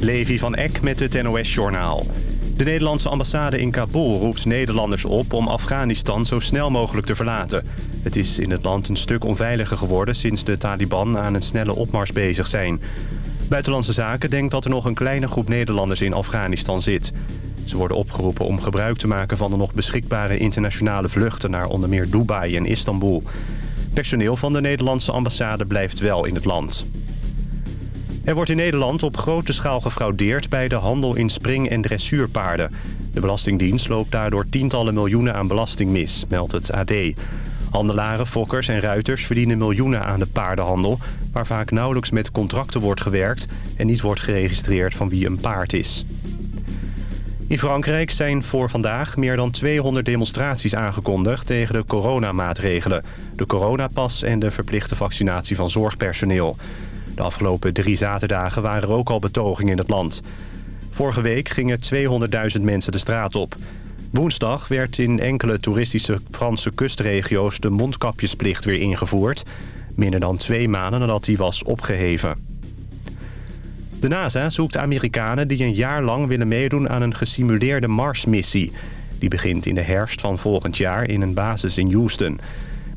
Levi van Eck met het NOS-journaal. De Nederlandse ambassade in Kabul roept Nederlanders op om Afghanistan zo snel mogelijk te verlaten. Het is in het land een stuk onveiliger geworden sinds de Taliban aan een snelle opmars bezig zijn. Buitenlandse Zaken denkt dat er nog een kleine groep Nederlanders in Afghanistan zit. Ze worden opgeroepen om gebruik te maken van de nog beschikbare internationale vluchten naar onder meer Dubai en Istanbul. Personeel van de Nederlandse ambassade blijft wel in het land. Er wordt in Nederland op grote schaal gefraudeerd bij de handel in spring- en dressuurpaarden. De Belastingdienst loopt daardoor tientallen miljoenen aan belasting mis, meldt het AD. Handelaren, fokkers en ruiters verdienen miljoenen aan de paardenhandel... waar vaak nauwelijks met contracten wordt gewerkt... en niet wordt geregistreerd van wie een paard is. In Frankrijk zijn voor vandaag meer dan 200 demonstraties aangekondigd... tegen de coronamaatregelen, de coronapas en de verplichte vaccinatie van zorgpersoneel... De afgelopen drie zaterdagen waren er ook al betogingen in het land. Vorige week gingen 200.000 mensen de straat op. Woensdag werd in enkele toeristische Franse kustregio's... de mondkapjesplicht weer ingevoerd. Minder dan twee maanden nadat die was opgeheven. De NASA zoekt Amerikanen die een jaar lang willen meedoen aan een gesimuleerde Mars-missie. Die begint in de herfst van volgend jaar in een basis in Houston...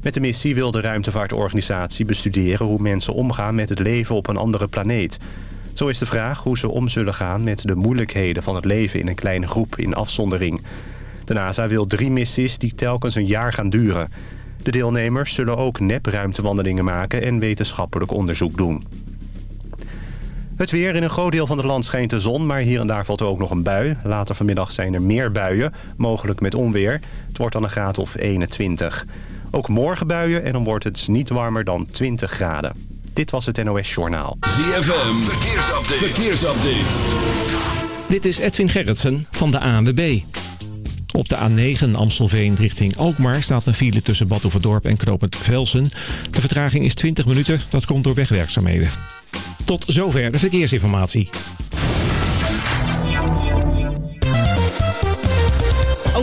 Met de missie wil de ruimtevaartorganisatie bestuderen hoe mensen omgaan met het leven op een andere planeet. Zo is de vraag hoe ze om zullen gaan met de moeilijkheden van het leven in een kleine groep in afzondering. De NASA wil drie missies die telkens een jaar gaan duren. De deelnemers zullen ook nep-ruimtewandelingen maken en wetenschappelijk onderzoek doen. Het weer in een groot deel van het land schijnt de zon, maar hier en daar valt er ook nog een bui. Later vanmiddag zijn er meer buien, mogelijk met onweer. Het wordt dan een graad of 21. Ook morgen buien en dan wordt het niet warmer dan 20 graden. Dit was het NOS Journaal. ZFM, verkeersupdate. verkeersupdate. Dit is Edwin Gerritsen van de ANWB. Op de A9 Amstelveen richting Alkmaar staat een file tussen Badhoevedorp en Knopend Velsen. De vertraging is 20 minuten, dat komt door wegwerkzaamheden. Tot zover de verkeersinformatie.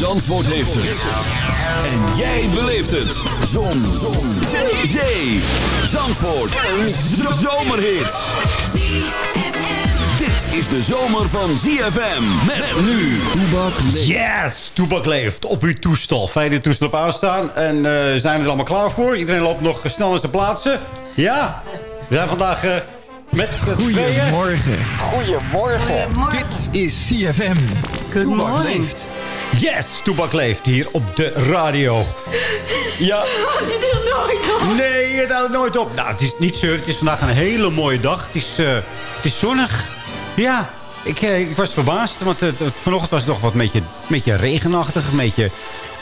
Zandvoort heeft het. En jij beleeft het. Zon. Zon. Zee. Zee. Zandvoort. Een zomerhit. Dit is de zomer van ZFM. Met nu. Toebak leeft. Yes, Toebak leeft. Op uw toestel. Fijne toestel op aanstaan. En uh, zijn we er allemaal klaar voor? Iedereen loopt nog snel naar zijn plaatsen. Ja, we zijn vandaag... Uh, met Goedemorgen. Goedemorgen. Dit is CFM. Toebak leeft. Yes, Toebak leeft hier op de radio. Ja. Houdt het er nooit op? Nee, het houdt nooit op. Nou, het is niet zeur. Het is vandaag een hele mooie dag. Het is, uh, het is zonnig. Ja, ik, uh, ik was verbaasd. Want het, het, vanochtend was het nog wat een beetje, beetje regenachtig. Een beetje...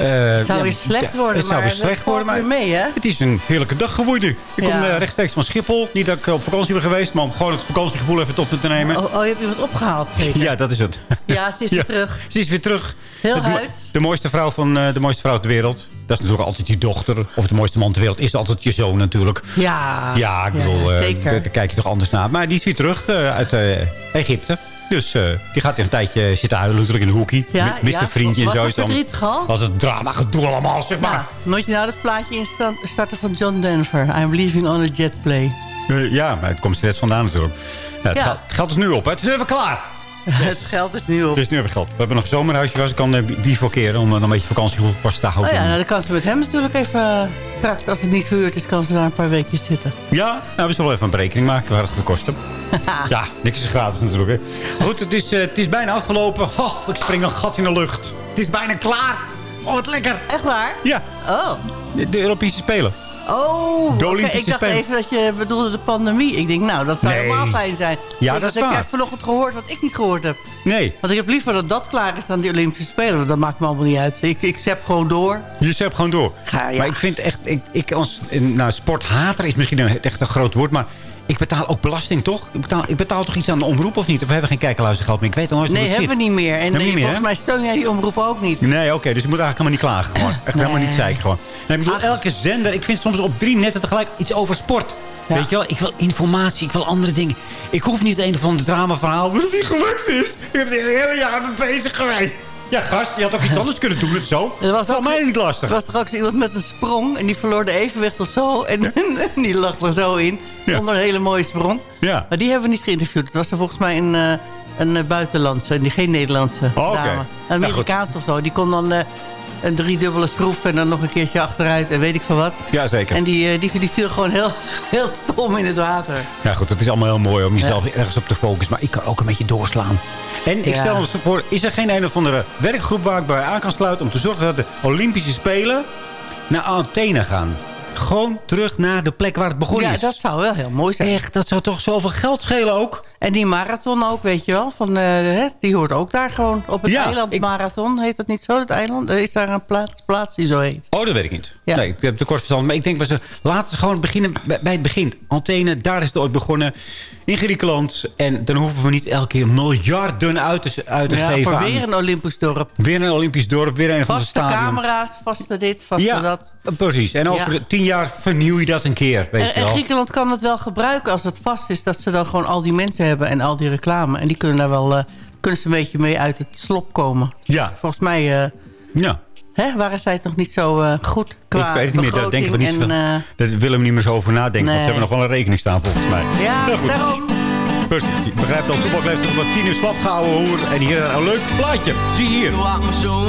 Uh, het zou ja, weer slecht worden, Het zou weer slecht worden, maar mee, hè? het is een heerlijke dag geworden. Ik ja. kom uh, rechtstreeks van Schiphol. Niet dat ik op vakantie ben geweest, maar om gewoon het vakantiegevoel even op te nemen. Oh, oh je hebt iemand opgehaald, zeker? Ja, dat is het. Ja, ze is weer terug. Ze is weer terug. Heel de, uit. De mooiste vrouw van uh, de mooiste vrouw ter wereld. Dat is natuurlijk altijd je dochter. Of de mooiste man ter wereld is altijd je zoon natuurlijk. Ja, ja ik bedoel, daar kijk je toch anders naar. Maar die is weer terug uit Egypte. Dus uh, die gaat een tijdje zitten huilen natuurlijk in de hoekie. Ja, Mist ja. een vriendje en zo. Was het verdrietig al? Was het drama gedoe allemaal, zeg maar. Ja, moet je nou dat plaatje instarten van John Denver. I'm leaving on a jet play. Uh, ja, maar het komt steeds vandaan natuurlijk. Ja, het, het, geld, is nu op, hè. Het is even klaar. het geld is nu op. Het is nu even geld. We hebben nog een zomerhuisje waar ze kan uh, bivakeren... om een beetje vakantiegevoel te houden. Oh ja, nou, dan kan ze met hem natuurlijk even... straks, als het niet gehuurd is, kan ze daar een paar weekjes zitten. Ja, nou, we zullen even een berekening maken waar het gaat kosten. ja, niks is gratis natuurlijk. Hè. Goed, het is, uh, het is bijna afgelopen. Oh, ik spring een gat in de lucht. Het is bijna klaar. Oh, wat lekker. Echt waar? Ja. Oh. De, de Europese Spelen. Oh, okay. ik dacht Spelen. even dat je bedoelde de pandemie. Ik denk, nou, dat zou nee. helemaal fijn zijn. Ja, ik dat is Ik waar. heb vanochtend gehoord wat ik niet gehoord heb. Nee. Want ik heb liever dat dat klaar is dan die Olympische Spelen. Want dat maakt me allemaal niet uit. Ik, ik zep gewoon door. Je zep gewoon door. Ga, ja. Maar ik vind echt, ik, ik als nou, sporthater is misschien een, echt een groot woord, maar ik betaal ook belasting, toch? Ik betaal, ik betaal toch iets aan de omroep of niet? Of we hebben geen kijkerluistergeld meer? Ik weet al nooit Nee, hoe het hebben we niet meer. En nee, niet meer, volgens mij steun jij die omroep ook niet. Nee, oké, dus ik moet eigenlijk helemaal niet klagen. Gewoon. Echt helemaal niet zeiken gewoon. Nee, ik bedoel, Ach. elke zender, ik vind soms op drie netten tegelijk iets over sport. Ja. Weet je wel, ik wil informatie, ik wil andere dingen. Ik hoef niet een van de dramaverhaal dat het niet gelukt is. Ik heb dit hele jaar mee bezig geweest. Ja, gast, je had ook iets anders kunnen doen of zo. Was ook- mij niet lastig. Er was toch ook iemand met een sprong en die verloor de evenwicht of zo. En, en die lag er zo in. Ja. Zonder een hele mooie sprong. Ja. Maar die hebben we niet geïnterviewd. Het was er volgens mij een, eh, een buitenlandse, die geen Nederlandse Oh, oké. dame. Nou, Een Amerikaans of zo. Die kon dan eh, een driedubbele schroef en dan nog een keertje achteruit en weet ik veel wat. Ja, zeker. En die, eh, die, die viel gewoon heel, heel stom in het water. Ja goed, het is allemaal heel mooi om jezelf ergens op te focussen. Maar ik kan ook een beetje doorslaan. En ik Ja. stel me voor, is er geen een of andere werkgroep waar ik bij aan kan sluiten... om te zorgen dat de Olympische Spelen naar Athene gaan? Gewoon terug naar de plek waar het begonnen Ja, is. dat zou wel heel mooi zijn. Echt, dat zou toch zoveel geld schelen ook? En die marathon ook, weet je wel. Van, hè, die hoort ook daar gewoon op het Ja, eiland ik- Marathon. Heet dat niet zo, het eiland? Is daar een plaats, plaats die zo heet. Oh, dat weet ik niet. Ja. Nee, ik heb te kort verstand. Maar ik denk, ze, laten ze gewoon beginnen bij, het begin. Athene, daar is het ooit begonnen. In Griekenland. En dan hoeven we niet elke keer miljarden uit te, uit te Ja, geven. aan- weer een Olympisch dorp. weer een Olympisch dorp, weer een van de Vaste stadions. camera's, vaste dit, vaste Ja, dat. precies. En over Ja. tien jaar vernieuw je dat een keer, weet En, je en wel. Griekenland kan het wel gebruiken als het vast is... dat ze dan gewoon al die mensen hebben en al die reclame. En die kunnen daar wel... eh, kunnen ze een beetje mee uit het slop komen. Ja, Volgens mij eh, ja. hè, waren zij toch niet zo eh, goed qua ik weet het niet meer. Daar denken we niet en, Daar willen we niet meer zo over nadenken. Want ze hebben nog wel een rekening staan, volgens mij. ja, Nou, goed. daarom. Precies. Ik begrijp als toepak leeft wat tien uur slap gehouden hoer. En hier een leuk plaatje. Zie hier. So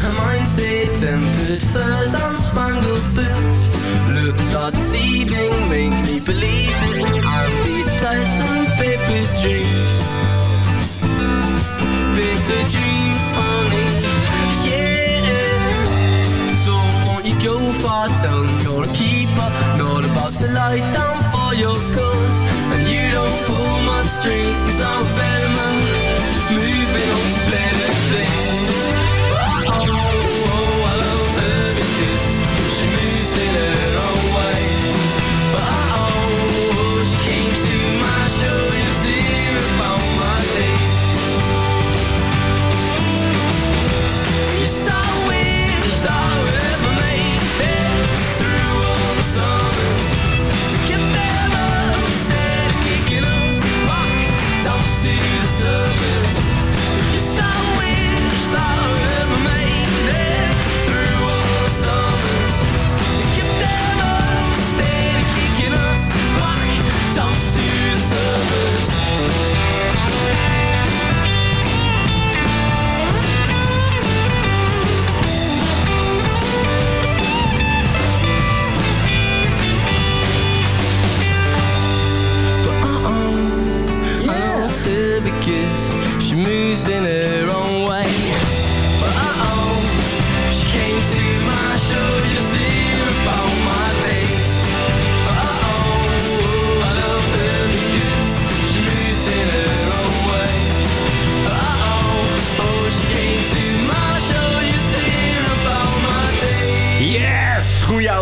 She was in her mindset. Tempered furs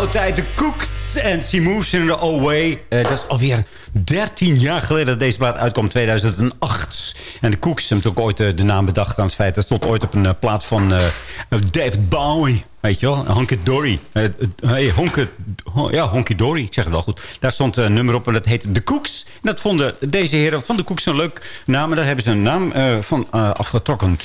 tijd. De Cooks en She Moves in the Old Way. Eh, dat is alweer 13 jaar geleden dat deze plaat uitkwam. 2008. En de Cooks hebben ook ooit eh, de naam bedacht aan het feit. Dat stond ooit op een eh, plaat van eh, David Bowie. Weet je wel? Honky Dory. Hey, honke, hon- ja, Honky Dory. Ik zeg het wel goed. Daar stond een nummer op en dat heette The Cooks. En dat vonden deze heren van de Cooks een leuk naam. En daar hebben ze een naam van afgetrokken.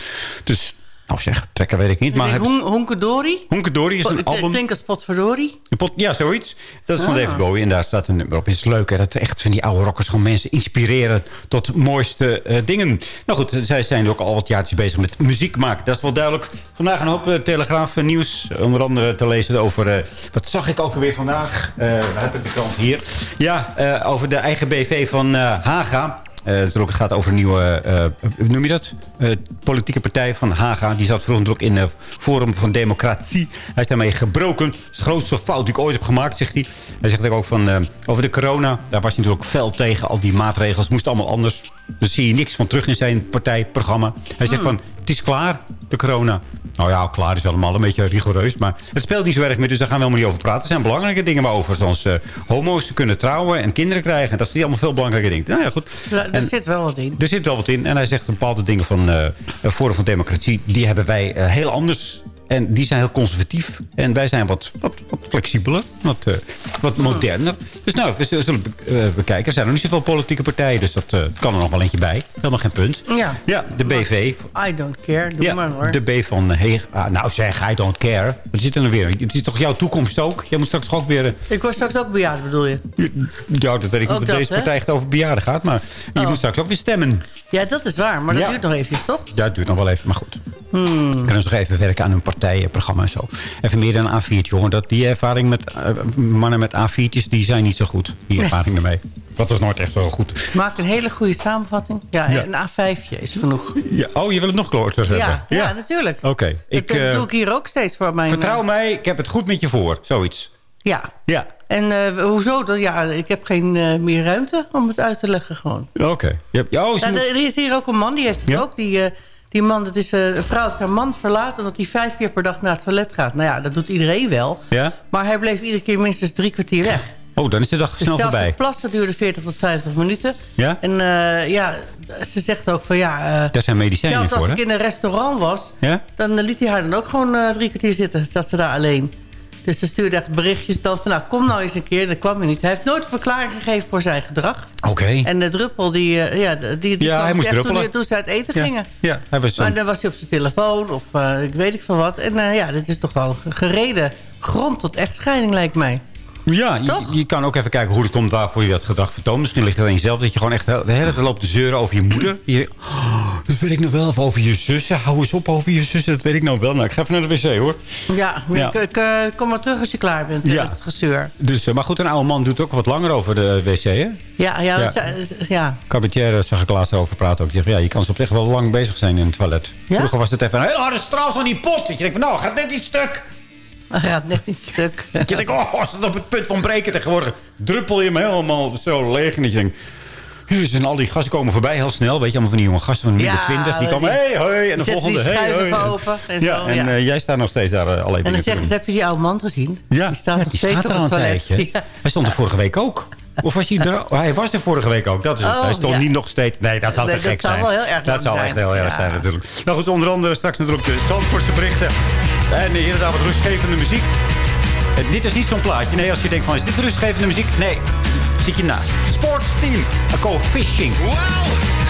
Dus Nou zeg, trekken weet ik niet. Maar Maar hebben ze- Hon Honkedori? Honkedori is een Ik album. denk als Potverdori. De pot- Ja, zoiets. Dat is van Ah. David Bowie. En daar staat een nummer op. Het is leuk hè, dat echt van die oude rockers gewoon mensen inspireren tot mooiste eh, dingen. Nou goed, zij zijn ook al wat jaartjes bezig met muziek maken. Dat is wel duidelijk. Vandaag een hoop eh, Telegraaf eh, nieuws. Onder andere te lezen over... wat zag ik ook alweer vandaag? Waar heb ik de krant hier? Ja, over de eigen BV van Haga. Eh, het gaat over een nieuwe, eh, hoe noem je dat? Eh, politieke partij van Haga. Die zat vroeger ook in het Forum van Democratie. Hij is daarmee gebroken. Dat is de grootste fout die ik ooit heb gemaakt, zegt hij. Hij zegt ook van, over de corona. Daar was hij natuurlijk fel tegen. Al die maatregels moest allemaal anders. Daar zie je niks van terug in zijn partijprogramma. Hij zegt van, het is klaar, de corona. Nou ja, klaar is allemaal een beetje rigoureus. Maar het speelt niet zo erg meer, dus daar gaan we helemaal niet over praten. Er zijn belangrijke dingen maar over. Zoals eh, homo's kunnen trouwen en kinderen krijgen. Dat zijn allemaal veel belangrijke dingen. Nou ja, goed. Er En- zit wel wat in. er zit wel wat in. En hij zegt bepaalde dingen van eh Forum van Democratie... die hebben wij eh, heel anders. En die zijn heel conservatief. En wij zijn wat, wat, wat flexibeler. Wat, eh, wat moderner. Dus nou, we zullen eh, bekijken. Er zijn nog niet zoveel politieke partijen. Dus dat eh, kan er nog wel eentje bij. Helemaal geen punt. Ja. Ja, de BV. I don't care. Doe Ja, maar hoor. de B van... Hey, ah, nou zeg, I don't care. Wat zit er weer? Het is toch jouw toekomst ook? Jij moet straks ook weer... Ik word straks ook bejaard, bedoel je? ja, dat weet ik niet of deze hè? partij echt over bejaarden gaat. Maar je Oh. moet straks ook weer stemmen. Ja, dat is waar. Maar dat Ja. duurt nog even, toch? Ja, het duurt nog wel even, maar goed. Hmm. Kunnen ze nog even werken aan hun partijprogramma en zo. Even meer dan een A4'tje, jongen. Dat, die ervaring met eh, mannen met A4'tjes, die zijn niet zo goed. Die ervaring ermee. Dat is nooit echt zo goed. Maak een hele goede samenvatting. Ja, Ja. een A5'tje is genoeg. Ja, oh, je wil het nog kloorter hebben? Ja, ja, natuurlijk. Oké. Ik dat, dat eh, doe ik hier ook steeds voor mijn... vertrouw mij, ik heb het goed met je voor. Zoiets. Ja. Ja. En eh, hoezo? Dat, ja, ik heb geen eh, meer ruimte om het uit te leggen gewoon. Oké. Je hebt- Oh, Ja, moet- er er is hier ook een man, die heeft het Ja? ook. Die, eh, die man, dat is eh, een vrouw heeft haar man verlaten... omdat hij vijf keer per dag naar het toilet gaat. Nou ja, dat doet iedereen wel. ja? Maar hij bleef iedere keer minstens drie kwartier weg. Oh, dan is de dag Dus snel voorbij. het plassen duurde 40 tot 50 minuten. Ja? En eh, ja, ze zegt ook van ja... eh, Daar zijn medicijnen zelfs als voor, ik hè? in een restaurant was... Ja? dan liet hij haar dan ook gewoon drie kwartier zitten. Zat ze daar alleen. Dus ze stuurde echt berichtjes dan van... nou, kom nou eens een keer. Dat kwam hij niet. Hij heeft nooit een verklaring gegeven voor zijn gedrag. Oké. En de druppel, die, eh, ja, die, die Ja, hij moest echt toen, druppelen. die- toen ze uit eten Ja. gingen. Ja, hij was... Maar een- dan was hij op zijn telefoon of eh, ik weet ik veel wat. En eh, ja, dit is toch wel gereden grond tot echtscheiding, lijkt mij. Ja, je, kan ook even kijken hoe het komt waarvoor je dat gedrag vertoont. Misschien ligt het aan jezelf dat je gewoon echt de hele tijd loopt te zeuren over je moeder. Je, oh, dat weet ik nog wel. Of over je zussen. Hou eens op over je zussen. Dat weet ik nou wel. Nou, ik ga even naar de wc hoor. Ja, Ja. Ik, ik, eh, kom maar terug als je klaar bent Ja. met het gezeur. Dus, eh, maar goed, een oude man doet ook wat langer over de wc. Hè? Ja, ja, Ja. ja. Zag ik laatst over praten ook. Die zegt, ja, je kan soms echt wel lang bezig zijn in het toilet. Vroeger was het even een heel harde straal van die pot. Dat je denkt, van, nou, gaat net iets stuk. Gaat net niet stuk. Je denkt, oh, is het op het punt van breken tegenwoordig. Druppel je hem helemaal zo leeg. En jezus, en al die gasten komen voorbij heel snel. Weet je, allemaal van die jonge gasten van midden Ja, twintig. Die komen, hey, hey. En de volgende, hey, hey. open en ja, zo, en ja. eh, jij staat nog steeds daar eh, alleen En dan zeggen ze, heb je die oude man gezien? Ja, Die staat ja, nog die steeds staat er al een tijdje. Ja. Hij stond er vorige week ook. Of was hij er? Hij was er vorige week ook. Dat is het. Oh, hij stond ja. niet nog steeds... Nee, dat zou te Nee, dat gek zou zijn. wel heel erg Dat zou zijn. echt heel erg Ja. zijn natuurlijk. Nou goed, onder andere straks natuurlijk de Zandvoortse berichten. En inderdaad wat rustgevende muziek. Dit is niet zo'n plaatje. Nee, als je denkt van, is dit rustgevende muziek? Nee, zit je naast. Sportsteam. I go fishing. Well,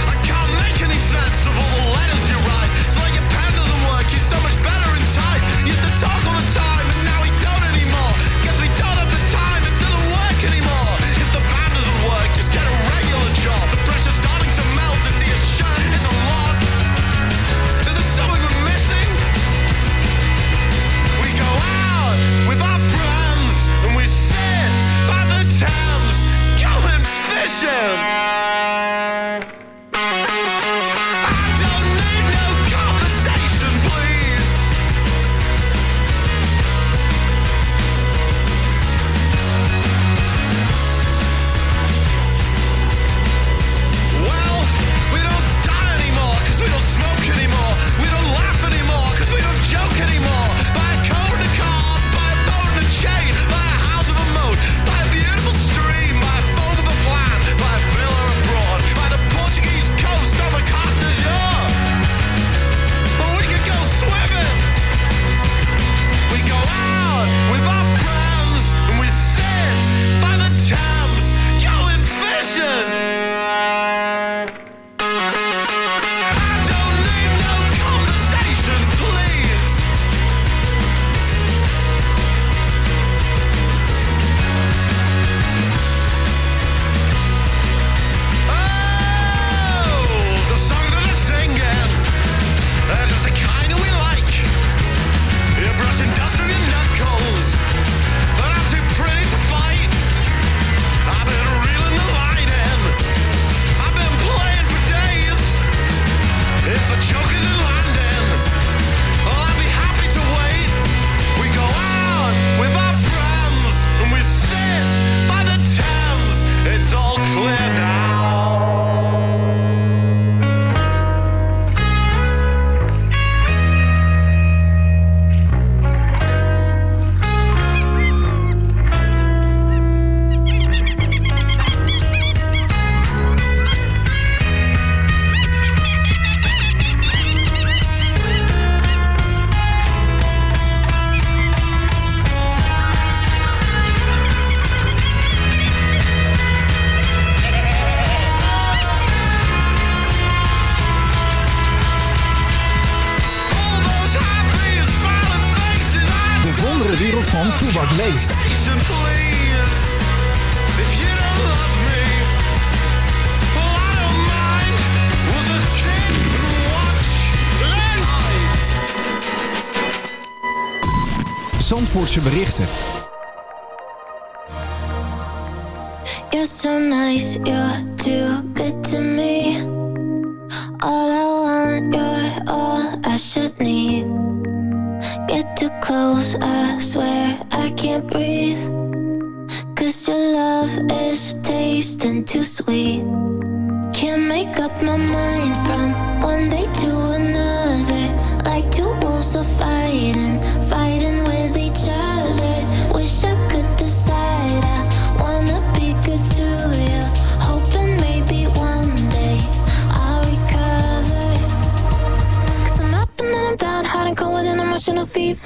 berichten.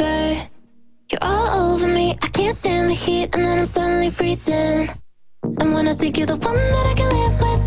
You're all over me, I can't stand the heat, and then I'm suddenly freezing. And when I think you're the one that I can live without,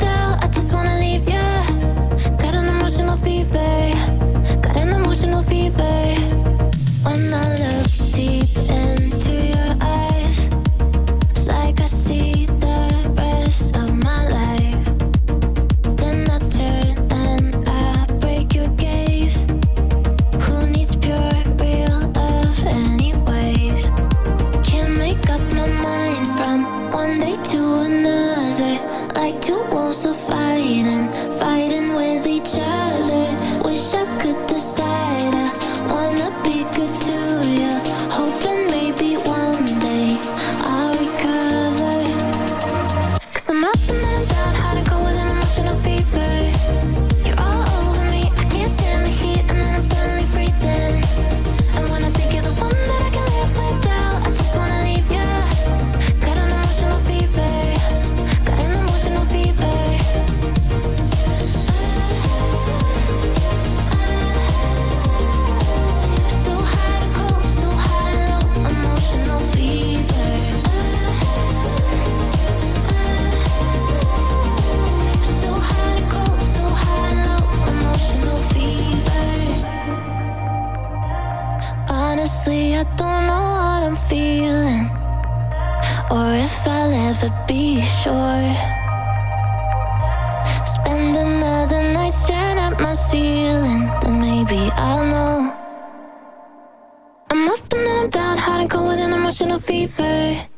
ceiling, then maybe I'll know. I'm up and then I'm down, hot and cold with an emotional fever.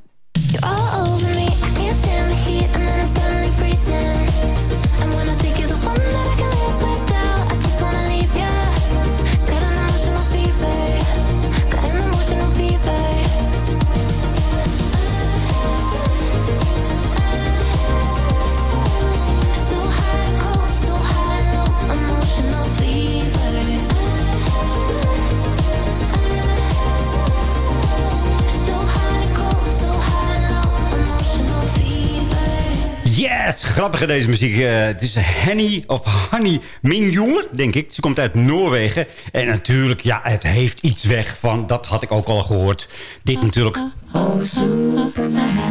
Grappige deze muziek. Eh, het is Henny of Honey Minjonger, denk ik. Ze komt uit Noorwegen. En natuurlijk, ja, het heeft iets weg van... Dat had ik ook al gehoord. Dit natuurlijk...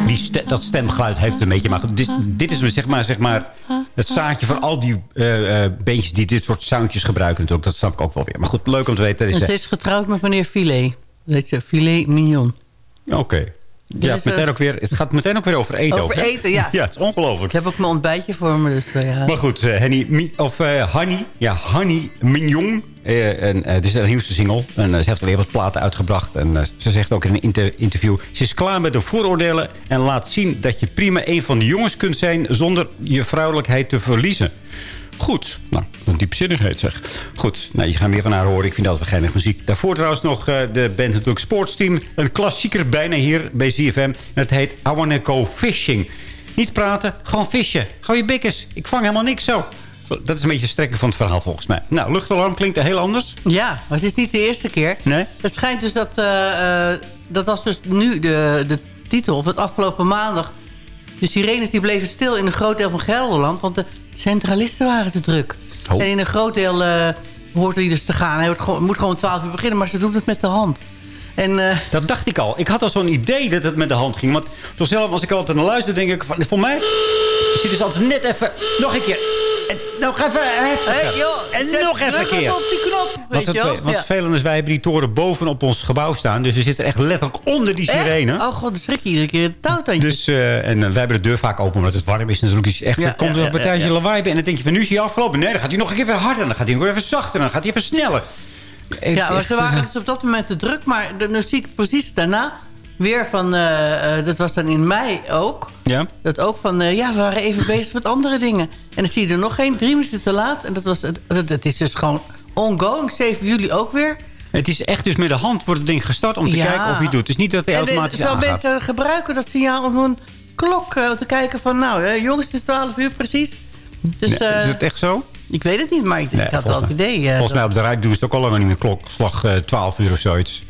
Die ste- dat stemgeluid heeft een beetje. Maar dit, dit is zeg maar, zeg maar het zaadje van al die eh, beentjes... die dit soort soundjes gebruiken natuurlijk. Dat snap ik ook wel weer. Maar goed, leuk om te weten. En Dat is, ze is getrouwd met meneer Filet. Weet je, Filet Mignon. Oké. Ja, is, meteen eh, ook weer, het gaat meteen ook weer over eten. Over ook, hè? eten, ja. Ja, het is ongelooflijk. Ik heb ook mijn ontbijtje voor me. Dus, eh, ja. Maar goed, eh, Henny, Mi- of eh Honey, ja, Honey Mignon. Eh, en, eh, dit is haar nieuwste single. En ze heeft alweer wat platen uitgebracht. En eh, ze zegt ook in een inter- interview... ze is klaar met de vooroordelen... en laat zien dat je prima een van de jongens kunt zijn... zonder je vrouwelijkheid te verliezen. Goed, nou, een diepzinnigheid zeg. Goed, nou, je gaat meer van haar horen. Ik vind dat wel geinig muziek. Daarvoor trouwens nog eh, de band natuurlijk Sportsteam. Een klassieker bijna hier bij ZFM. En het heet I Wanna Go Fishing. Niet praten, gewoon vissen. Hou je bikkers. Ik vang helemaal niks zo. Dat is een beetje de strekking van het verhaal volgens mij. Nou, luchtalarm klinkt heel anders. Ja, maar het is niet de eerste keer. Nee? Het schijnt dus dat... eh, dat was dus nu de, de titel, of het afgelopen maandag... De sirenes die bleven stil in een groot deel van Gelderland... want de centralisten waren te druk. Oh. En in een groot deel eh, hoort hij dus te gaan. Hij moet gewoon 12 uur beginnen, maar ze doen het met de hand. En eh, Dat dacht ik al. Ik had al zo'n idee dat het met de hand ging. Want zelf, als ik altijd naar luister, denk ik... Van, voor mij zit dus altijd net even... Nog een keer. Nog even heftiger. Hey, joh, en nog even een keer. op die knop, Want weet je wel. want het vervelende is, wij hebben die toren boven op ons gebouw staan. Dus we zitten echt letterlijk onder die Echt? sirene. Oh god, dan schrik je iedere keer het touwtandje. Dus, eh, en eh, wij hebben de deur vaak open omdat het warm is natuurlijk. Dus echt, Ja, er komt er een partijtje lawaai bij. En dan denk je van nu is hij afgelopen. Nee, dan gaat hij nog een keer weer harder. Dan gaat hij nog even zachter. Dan gaat hij even sneller. ja, maar ze waren dus op dat moment te druk. Maar dan dan zie ik precies daarna weer van... eh, eh, dat was dan in mei ook. Ja? Dat ook van, eh, ja, we waren even bezig met andere dingen. En dan zie je er nog geen drie minuten te laat. En dat, was, het- dat, dat is dus gewoon ongoing. 7 juli ook weer. Het is echt dus met de hand wordt het ding gestart om te Ja. kijken of hij het doet. Het is niet dat hij En automatisch terwijl aangaat. mensen gebruiken dat signaal om hun klok te kijken van... nou, jongens, het is 12 uur precies. Dus Nee, is het echt zo? ik weet het niet, maar ik, Nee, had wel het idee. Volgens mij op de Rijk doen ze het ook al langer niet meer klokslag eh 12 uur of zoiets.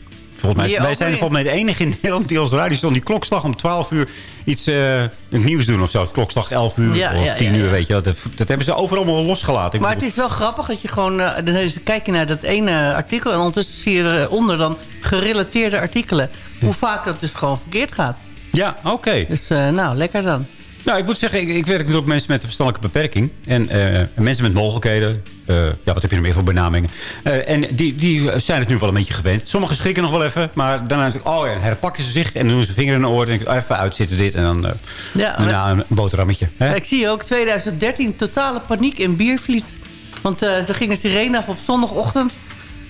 Volgens mij, wij zijn volgens mij de enige in Nederland die als radiostation die klokslag om 12 uur iets eh, nieuws doen of zo. Klokslag 11 uur Ja, of ja, 10 ja, uur, weet je. Dat, dat hebben ze overal allemaal losgelaten. Ik Maar het is wel grappig dat je gewoon... eh, dan even kijken naar dat ene artikel... en ondertussen zie je eronder dan gerelateerde artikelen. Hoe vaak dat dus gewoon verkeerd gaat. Ja, oké. Dus eh, nou, lekker dan. Nou, ik moet zeggen, ik, ik werk natuurlijk met mensen met een verstandelijke beperking. En eh, mensen met mogelijkheden. Eh, ja, wat heb je nog meer voor benamingen? Eh, en die, die zijn het nu wel een beetje gewend. Sommigen schrikken nog wel even. Maar daarna is het, oh ja, herpakken ze zich. En dan doen ze vinger in de oor. En denken, oh, even uitzitten dit. En dan Ja, daarna een boterhammetje. Hè? Ik zie ook 2013 totale paniek in Biervliet. Want er ging een sirene af op zondagochtend.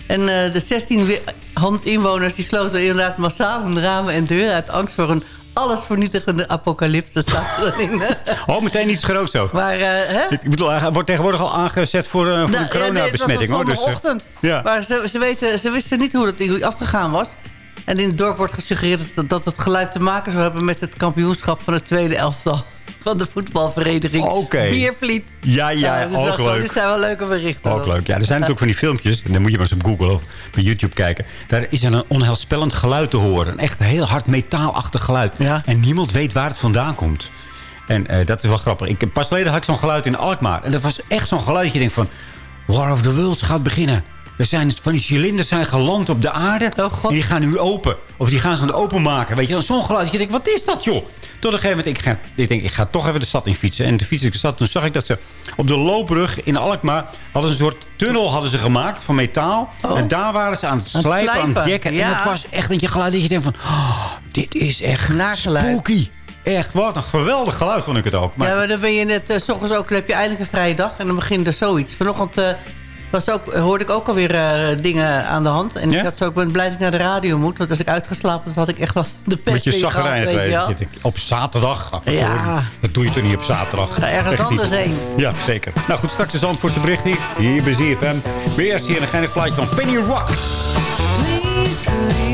En de 16 wi- hand inwoners die sloten inderdaad massaal hun ramen en deuren... uit angst voor een allesvernietigende apocalypse. Dat staat erin. Oh, meteen iets geroost ook. Maar, eh, hè? Ik bedoel, hij wordt tegenwoordig al aangezet voor, eh, voor Nou, een coronabesmetting. Ja, nee, Dus, het was eh, op zondagochtend. ja. Maar ze, ze, weten, ze wisten niet hoe het afgegaan was. En in het dorp wordt gesuggereerd dat, dat het geluid te maken zou hebben... met het kampioenschap van het tweede elftal van de voetbalvereniging Oké. Biervliet. Ja, ja, dus ook dat- leuk. Dit zijn wel leuke berichten. Ook leuk. Ja, er zijn natuurlijk van die filmpjes. En dan moet je maar eens op Google of bij YouTube kijken. Daar is een onheilspellend geluid te horen. Een echt heel hard metaalachtig geluid. Ja. En niemand weet waar het vandaan komt. En eh, dat is wel grappig. Ik, pas geleden had ik zo'n geluid in Alkmaar. En dat was echt zo'n geluid dat je denkt van... War of the Worlds gaat beginnen. Er zijn van die cilinders zijn geland op de aarde. Oh, God. En die gaan nu open. Of die gaan ze aan het openmaken. Weet je, zo'n geluid. Dat je denkt, wat is dat joh? Tot een gegeven moment, ik, ga, ik denk, ik ga toch even de stad in fietsen. En de fiets ik de stad. Toen zag ik dat ze op de loopbrug in Alkmaar... hadden ze een soort tunnel hadden ze gemaakt van metaal. Oh. En daar waren ze aan het Aan het slijpen, aan het. En dat was echt een geluid dat je denkt van... oh, dit is echt Naar geluid. spooky. Echt, wat een geweldig geluid vond ik het ook. Maar, Ja, maar dan ben je net, eh, s ochtends ook, dan heb je eindelijk een vrije dag. En dan begint er zoiets. Vanochtend eh, was ook, hoorde ik ook alweer eh dingen aan de hand. En Ja? ik had zo, ik ben blij dat ik naar de radio moet. Want als ik uitgeslapen was, had ik echt wel de pest zagrijnig weet je denkt, Op zaterdag? Nou, Ja. Dat doe je toch niet op zaterdag? Ga ergens Echt niet. anders heen. Ja, zeker. Nou goed, straks de Zandvoortse bericht hier. Hier bij ZFM. Weer eerst hier een geinig plaatje van Penny Rock. Please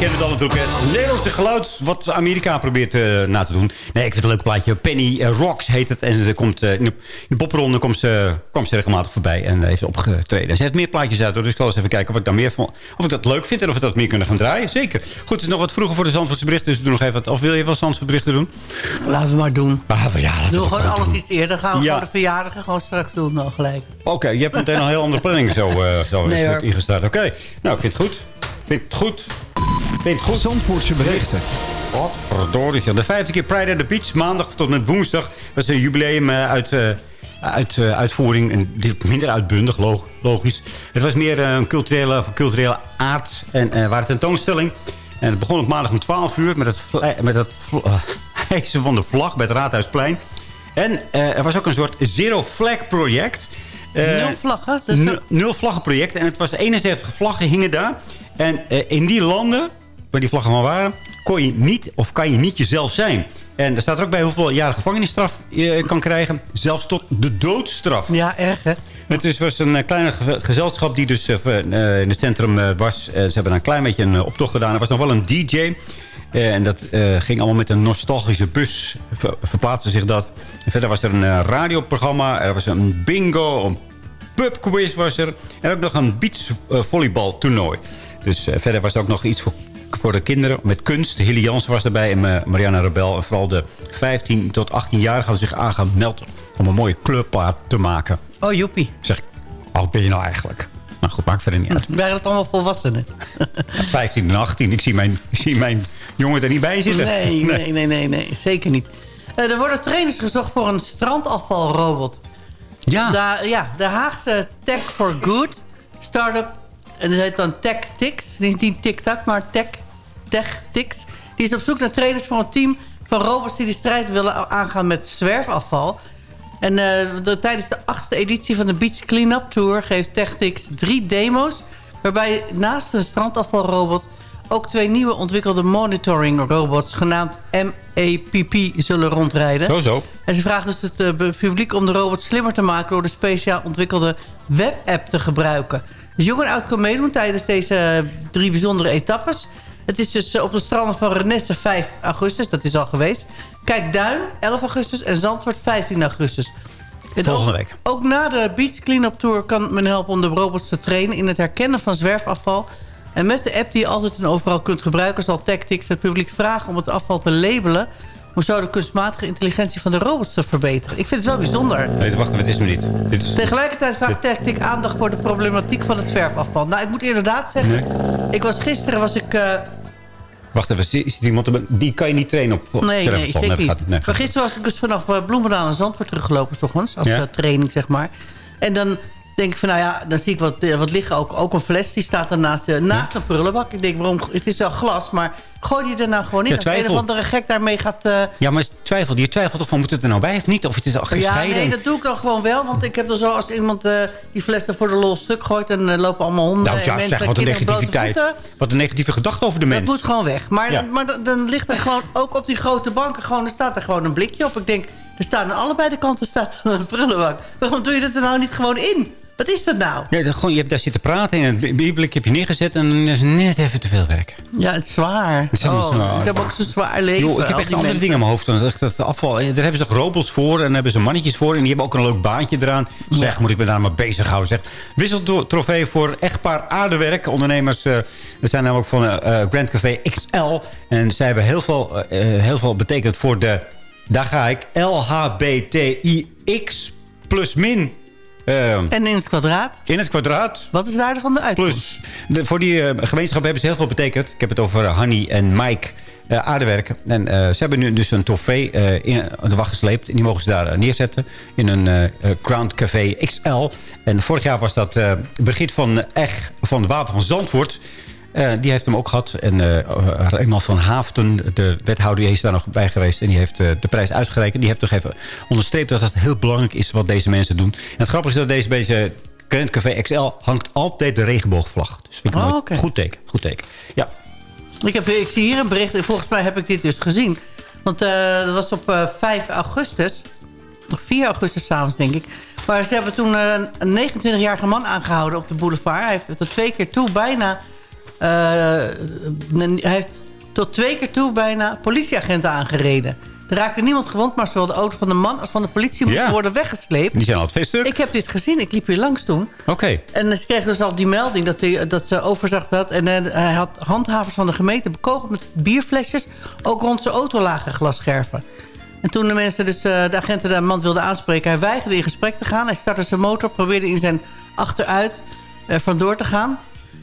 Herkent het al natuurlijk. Het Nederlandse geluid wat Amerika probeert eh, na te doen. Nee, ik vind het een leuk plaatje. Penny eh, Rocks heet het. En ze komt, eh, in, de, popronde komt ze, kwam ze regelmatig voorbij. En heeft opgetreden. Ze heeft meer plaatjes uit. hoor, Dus ik zal eens even kijken of ik, daar meer van, of ik dat leuk vind. En of we dat meer kunnen gaan draaien. Zeker. Goed, het is nog wat vroeger voor de Zandvoortse berichten. Dus we doen nog even wat. Of wil je wel Zandvoortse berichten doen? Laten we maar doen. Ah, ja, Doe gewoon alles doen. iets eerder. gaan we Ja. voor de verjaardagen gewoon straks doen dan gelijk. Oké, je hebt meteen een heel andere planning zo, zo Nee, ingestart. Oké, nou, ik vind het goed. Vind het goed. Het goed. Zandvoortse berichten. Wat verdorie. zeg. De vijfde keer Pride at the Beach. Maandag tot en met woensdag. was een jubileum eh, uit, eh, uit, eh, uitvoering. En dit minder uitbundig, lo- logisch. Het was meer een culturele, van culturele aard. En eh waar tentoonstelling. En het begon op maandag om 12 uur met het, met het hijsen van de vlag bij het Raadhuisplein. En eh, er was ook een soort Zero Flag project. Eh, Nul vlaggen. Dus nul, nul vlaggenproject. En het was 71 vlaggen hingen daar. En eh, in die landen, waar die vlaggen van waren... kon je niet of kan je niet jezelf zijn. En er staat er ook bij hoeveel jaren gevangenisstraf je kan krijgen. Zelfs tot de doodstraf. Ja, erg hè. Het is, was een eh, kleine ge- gezelschap die dus eh, eh, in het centrum eh, was. Eh, ze hebben een klein beetje een eh, optocht gedaan. Er was nog wel een DJ. Eh, en dat eh, ging allemaal met een nostalgische bus. Ver, verplaatste zich dat. Verder was er een eh, radioprogramma. Er was een bingo. Een pubquiz was er. En ook nog een beachvolleybaltoernooi. Dus eh, verder was er ook nog iets voor, voor de kinderen met kunst. Hilly Jansen was erbij en eh, Mariana Rebel. En vooral de 15 tot 18-jarigen hadden zich aangemeld... om een mooie clubplaat te maken. Oh joepie. Zeg, oud ben je nou eigenlijk? Nou goed, maakt verder niet uit. Waren het allemaal volwassenen? 15 en 18. Ik zie mijn, ik zie mijn jongen er niet bij zitten. Nee, nee, nee, nee, nee. Zeker niet. Eh, er worden trainers gezocht voor een strandafvalrobot. Ja. Da ja, de Haagse Tech for Good start-up. En dat heet dan TechTix. Niet, niet TikTok, maar Tech, TechTix. Die is op zoek naar trainers voor een team van robots... die de strijd willen aangaan met zwerfafval. En eh, de- tijdens de achtste editie van de Beach Cleanup Tour... geeft TechTix drie demo's... waarbij naast een strandafvalrobot... ook twee nieuwe ontwikkelde monitoring robots... genaamd MEPP zullen rondrijden. Zo, zo. En ze vragen dus het eh, publiek om de robot slimmer te maken... door de speciaal ontwikkelde webapp te gebruiken. Dus jong en oud kan meedoen tijdens deze eh, drie bijzondere etappes. Het is dus eh, op de stranden van Renesse 5 augustus, dat is al geweest. Kijk Duin 11 augustus en Zandvoort 15 augustus. En Volgende ook- week. Ook na de Beach Cleanup Tour kan men helpen om de robots te trainen... in het herkennen van zwerfafval. En met de app die je altijd en overal kunt gebruiken... zal Tactics het publiek vragen om het afval te labelen... om zo de kunstmatige intelligentie van de robots te verbeteren. Ik vind het wel bijzonder. Nee, wacht even, het is nog niet. Dit is... Tegelijkertijd vraagt Tactic aandacht voor de problematiek van het zwerfafval. Nou, ik moet inderdaad zeggen... Ik was gisteren was ik... eh, Wacht even, er iemand... Die kan je niet trainen op... nee, nee, zeker dat niet. gaat Nee, maar gisteren was ik dus vanaf eh, Bloemendaal naar Zandvoort teruggelopen... S ochtends, als Ja. eh, training, zeg maar. En dan denk ik van, nou ja, dan zie ik wat, eh, wat liggen. Ook, ook een fles, die staat dan naast, eh, naast een prullenbak. Ik denk, waarom, het is wel glas, maar gooi die er nou gewoon in. Ja, Als een twijfel. of andere gek daarmee gaat... eh, Ja, maar twijfelt, je twijfelt toch van moet het er nou bij of niet? Of het is al ja, gescheiden? nee, dat doe ik dan gewoon wel. Want ik heb dan zo als iemand die fles er voor de lol stuk gooit... en lopen allemaal honden Nou ja, zeg, wat een negativiteit. Wat een negatieve gedachte over de Dat mens. moet gewoon weg. Maar, Ja. maar dan, dan ligt er gewoon, ook op die grote banken, gewoon, er staat er gewoon een blikje op. Ik denk, er staan aan allebei de kanten staat een prullenbak. Waarom doe je dat er nou niet gewoon in? Wat is dat nou? Ja, dat, gewoon, je hebt daar zitten praten en het biblik heb je neergezet... en dan is net even te veel werk. Ja, het is zwaar. Het is Oh, zwaar. Ik heb ook zo'n zwaar leven. Ik heb echt andere mensen. dingen in mijn hoofd. Dan. Echt Dat afval, eh, daar hebben ze robots voor en daar hebben ze mannetjes voor. En die hebben ook een leuk baantje eraan. Zeg, moet ik me daar maar bezighouden. Zeg. Wisseltrofee voor echtpaar aardewerk. Ondernemers we zijn namelijk van eh, Grand Café XL. En zij hebben heel veel, heel veel betekend voor de... Daar ga ik. LHBTIX plus min. Eh, En in het kwadraat, in het kwadraat. wat is daar van de uitkomst? Plus, de, voor die eh, gemeenschap hebben ze heel veel betekend. Ik heb het over Hanny en Mike eh aardewerken. En eh, ze hebben nu dus een trofee in de wacht gesleept. En die mogen ze daar neerzetten in een Ground Café XL. En vorig jaar was dat Brigitte van Eg van de Wapen van Zandvoort. Eh, die heeft hem ook gehad. En eh Raymond van Haafden, de wethouder, die is daar nog bij geweest. En die heeft de prijs uitgereikt. Die heeft toch even onderstreept dat het heel belangrijk is wat deze mensen doen. En het grappige is dat deze beetje Grand Café XL hangt altijd de regenboogvlag. Dus vind ik Oh, goed teken. Goed teken. Ja. Ik, heb, ik zie hier een bericht. en Volgens mij heb ik dit dus gezien. Want dat was op eh, 5 augustus. Of 4 augustus s'avonds, denk ik. Maar ze hebben toen een 29-jarige man aangehouden op de boulevard. Hij heeft tot twee keer toe bijna hij heeft tot twee keer toe bijna politieagenten aangereden. Er raakte niemand gewond, maar zowel de auto van de man als van de politie moest Ja. worden weggesleept. Die zijn al twee stuk. Ik heb dit gezien, ik liep hier langs toen. Oké. En ze kregen dus al die melding dat, hij, dat ze overzag dat. En eh, hij had handhavers van de gemeente bekogeld met bierflesjes. Ook rond zijn auto lagen glasscherven. En toen de mensen, dus eh, de agenten de man wilden aanspreken... hij weigerde in gesprek te gaan. Hij startte zijn motor, probeerde in zijn achteruit eh, vandoor te gaan.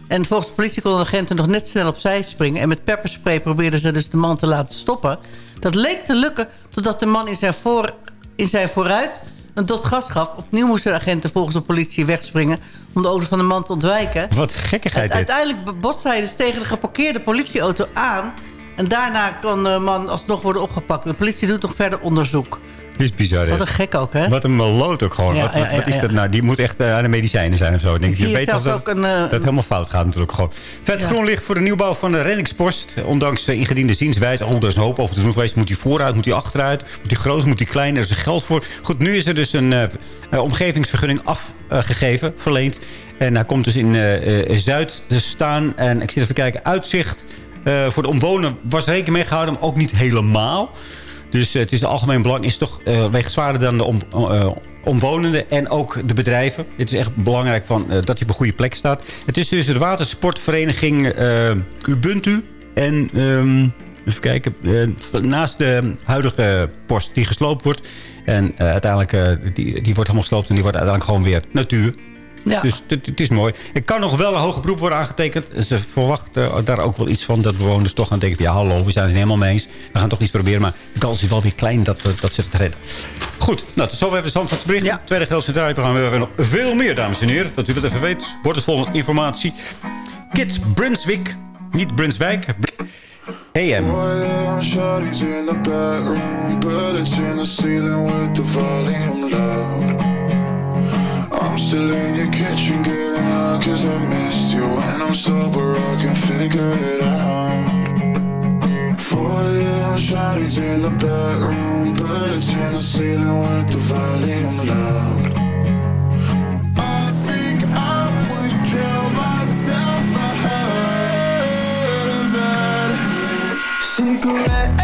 En volgens de politie konden de agenten nog net snel opzij springen. En met pepperspray probeerden ze dus de man te laten stoppen. Dat leek te lukken totdat de man in zijn, voor, in zijn vooruit een dot gas gaf. Opnieuw moesten de agenten volgens de politie wegspringen... om de auto van de man te ontwijken. Wat gekkigheid dit. Uiteindelijk botste hij dus tegen de geparkeerde politieauto aan... En daarna kon de man alsnog worden opgepakt. De politie doet nog verder onderzoek. Dit is bizar? Wat een gek ook, hè? Wat een meloot ook gewoon. Ja, wat, is dat nou? Die moet echt eh, aan de medicijnen zijn of zo. Ik Denk, Zie je weet dat, ook een, eh, dat het helemaal fout gaat natuurlijk gewoon. Vet groen licht voor de nieuwbouw van de reddingspost. Ondanks uh, ingediende zienswijze. Oh, daar is een hoop over te doen geweest. Moet hij vooruit, moet hij achteruit? Moet hij groot, moet hij klein? Er is er geld voor. Goed, nu is er dus een eh, eh, omgevingsvergunning afgegeven, verleend. En hij komt dus in eh, eh, Zuid te staan. En ik zit even kijken. Uitzicht eh, voor de omwoner was rekening mee gehouden, maar ook niet helemaal. Dus eh, het is het algemeen belang is toch eh weegt zwaarder dan de om, eh, omwonenden en ook de bedrijven. Het is echt belangrijk van, dat je op een goede plek staat. Het is dus de watersportvereniging eh, Ubuntu. En ehm, even kijken, naast de huidige post die gesloopt wordt. En uiteindelijk, die, die wordt helemaal gesloopt en die wordt uiteindelijk gewoon weer natuur. Ja. Dus het, het is mooi. Er kan nog wel een hoger beroep worden aangetekend. En Ze verwachten daar ook wel iets van. Dat bewoners toch gaan denken van... ja, hallo, we zijn het er helemaal mee eens. We gaan toch iets proberen. Maar de kans is wel weer klein dat, we, dat ze het redden. Goed, nou, tot zover hebben we stand van het bericht. Ja. Tweede geld centraal programma. We hebben nog veel meer, dames en heren. Dat u dat even weet. Wordt het volgende informatie. Kids Brunswick. Niet Brunswijk. Br- AM. Boy, still in your kitchen getting out cause I missed you. When I'm sober, I can figure it out. Four young shorties in the bedroom, bullets in the ceiling with the volume loud. I think I would kill myself. I heard of that. Cigarettes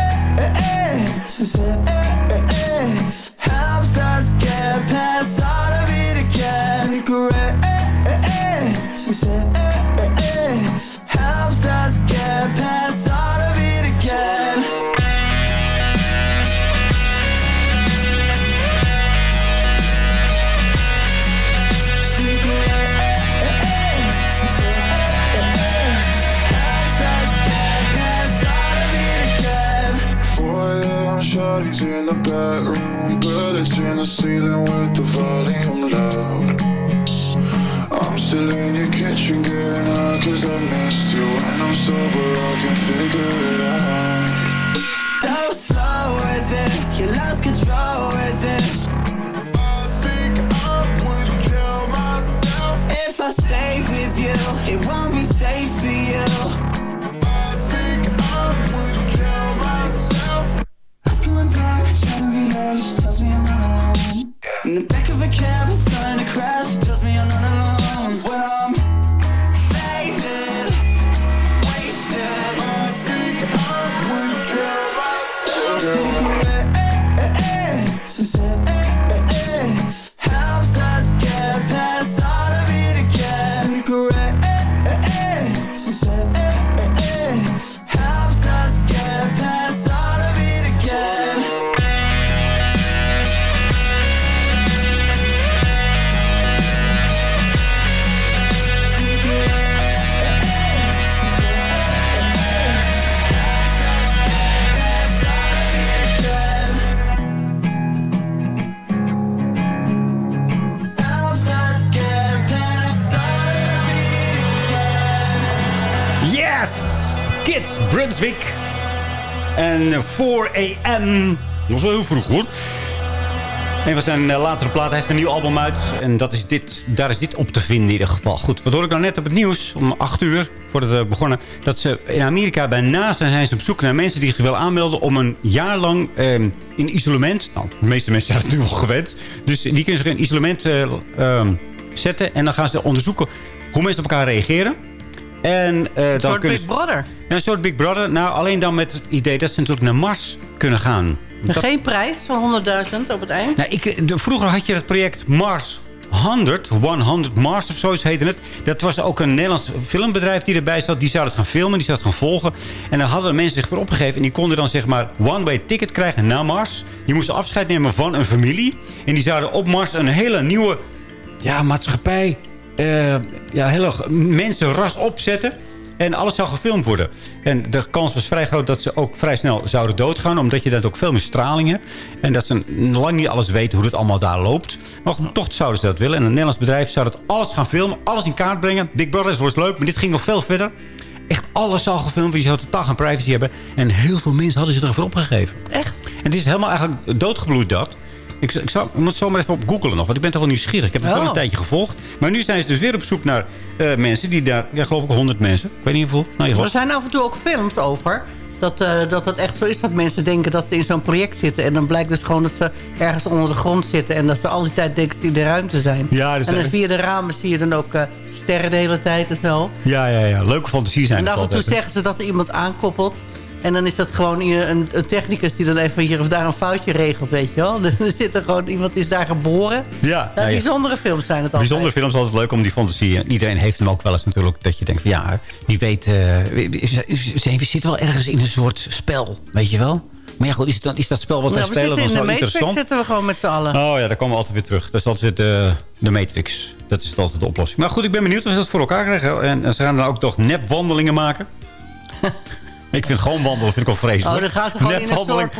bedroom, bullets in the ceiling with the volume loud. I'm still in your kitchen getting out cause I miss you. When I'm sober, I can figure it out. Go slow with it, you lost control with it. I think I would kill myself if I stay with you. It won't be safe for you. It's 4 a.m. Nog wel heel vroeg hoor. Een van zijn eh, latere platen hij heeft een nieuw album uit. En dat is dit, daar is dit op te vinden in ieder geval. Goed, wat hoor ik nou net op het nieuws om 8 uur, voordat we begonnen... dat ze in Amerika bij NASA zijn ze op zoek naar mensen die zich willen aanmelden... om een jaar lang eh, in isolement... Nou, de meeste mensen zijn het nu al gewend. Dus die kunnen zich in isolement eh, eh, zetten. En dan gaan ze onderzoeken hoe mensen op elkaar reageren. En, eh, dan Big Brother. Een soort Big Brother. Nou, alleen dan met het idee dat ze natuurlijk naar Mars kunnen gaan. Dat- Geen prijs van 100.000 op het eind. nou, ik, de, vroeger had je het project Mars 100, 100 Mars of zoiets heette het. Dat was ook een Nederlands filmbedrijf die erbij zat. Die zou het gaan filmen, die zou het gaan volgen. En dan hadden mensen zich voor opgegeven. En die konden dan zeg maar one-way ticket krijgen naar Mars. Die moesten afscheid nemen van een familie. En die zouden op Mars een hele nieuwe ja, maatschappij... eh, ja, hele g- mensenras opzetten. En alles zou gefilmd worden. En de kans was vrij groot dat ze ook vrij snel zouden doodgaan. Omdat je dan ook veel meer straling hebt. En dat ze lang niet alles weten hoe het allemaal daar loopt. Maar goed, toch zouden ze dat willen. En een Nederlands bedrijf zou dat alles gaan filmen. Alles in kaart brengen. Big Brother was leuk, maar dit ging nog veel verder. Echt alles zou gefilmd worden. Je zou totaal geen privacy hebben. En heel veel mensen hadden zich ervoor opgegeven. Echt? En het is helemaal eigenlijk doodgebloed dat. Ik, ik, zou, ik moet zomaar even op googlen nog. Want ik ben toch wel nieuwsgierig. Ik heb het Oh. gewoon een tijdje gevolgd. Maar nu zijn ze dus weer op zoek naar eh, mensen die daar... Ja, geloof ik 100 mensen. Ik weet niet hoeveel. Nou, Er zijn af en toe ook films over. Dat, eh, dat het echt zo is dat mensen denken dat ze in zo'n project zitten. En dan blijkt dus gewoon dat ze ergens onder de grond zitten. En dat ze al die tijd denken dat ze in de ruimte zijn. Ja, dus en dan via de ramen zie je dan ook eh, sterren de hele tijd en zo. Ja, ja, ja. Leuke fantasie zijn En af en toe altijd, zeggen ze dat er iemand aankoppelt. En dan is dat gewoon een, een technicus die dan even hier of daar een foutje regelt, weet je wel. Er zit er gewoon iemand die is daar geboren. Ja, Ja, bijzondere films zijn het altijd. Bijzondere films altijd leuk om die fantasie. En Iedereen heeft hem ook wel eens natuurlijk. Dat je denkt van ja, wie weet. eh, we we zitten wel ergens in een soort spel. Weet je wel? Maar ja goed, is, dan, is dat spel wat wij Nou, we spelen zitten dan in zo de Matrix interessant? zitten we gewoon met z'n allen. Oh ja, daar komen we altijd weer terug. Dat is altijd de, de Matrix. Dat is altijd de oplossing. Maar goed, ik ben benieuwd of ze dat voor elkaar krijgen. En, en ze gaan dan ook toch nepwandelingen maken. ik vind gewoon wandelen vind ik al vreselijk. Oh, dan gaan ze gewoon in een soort.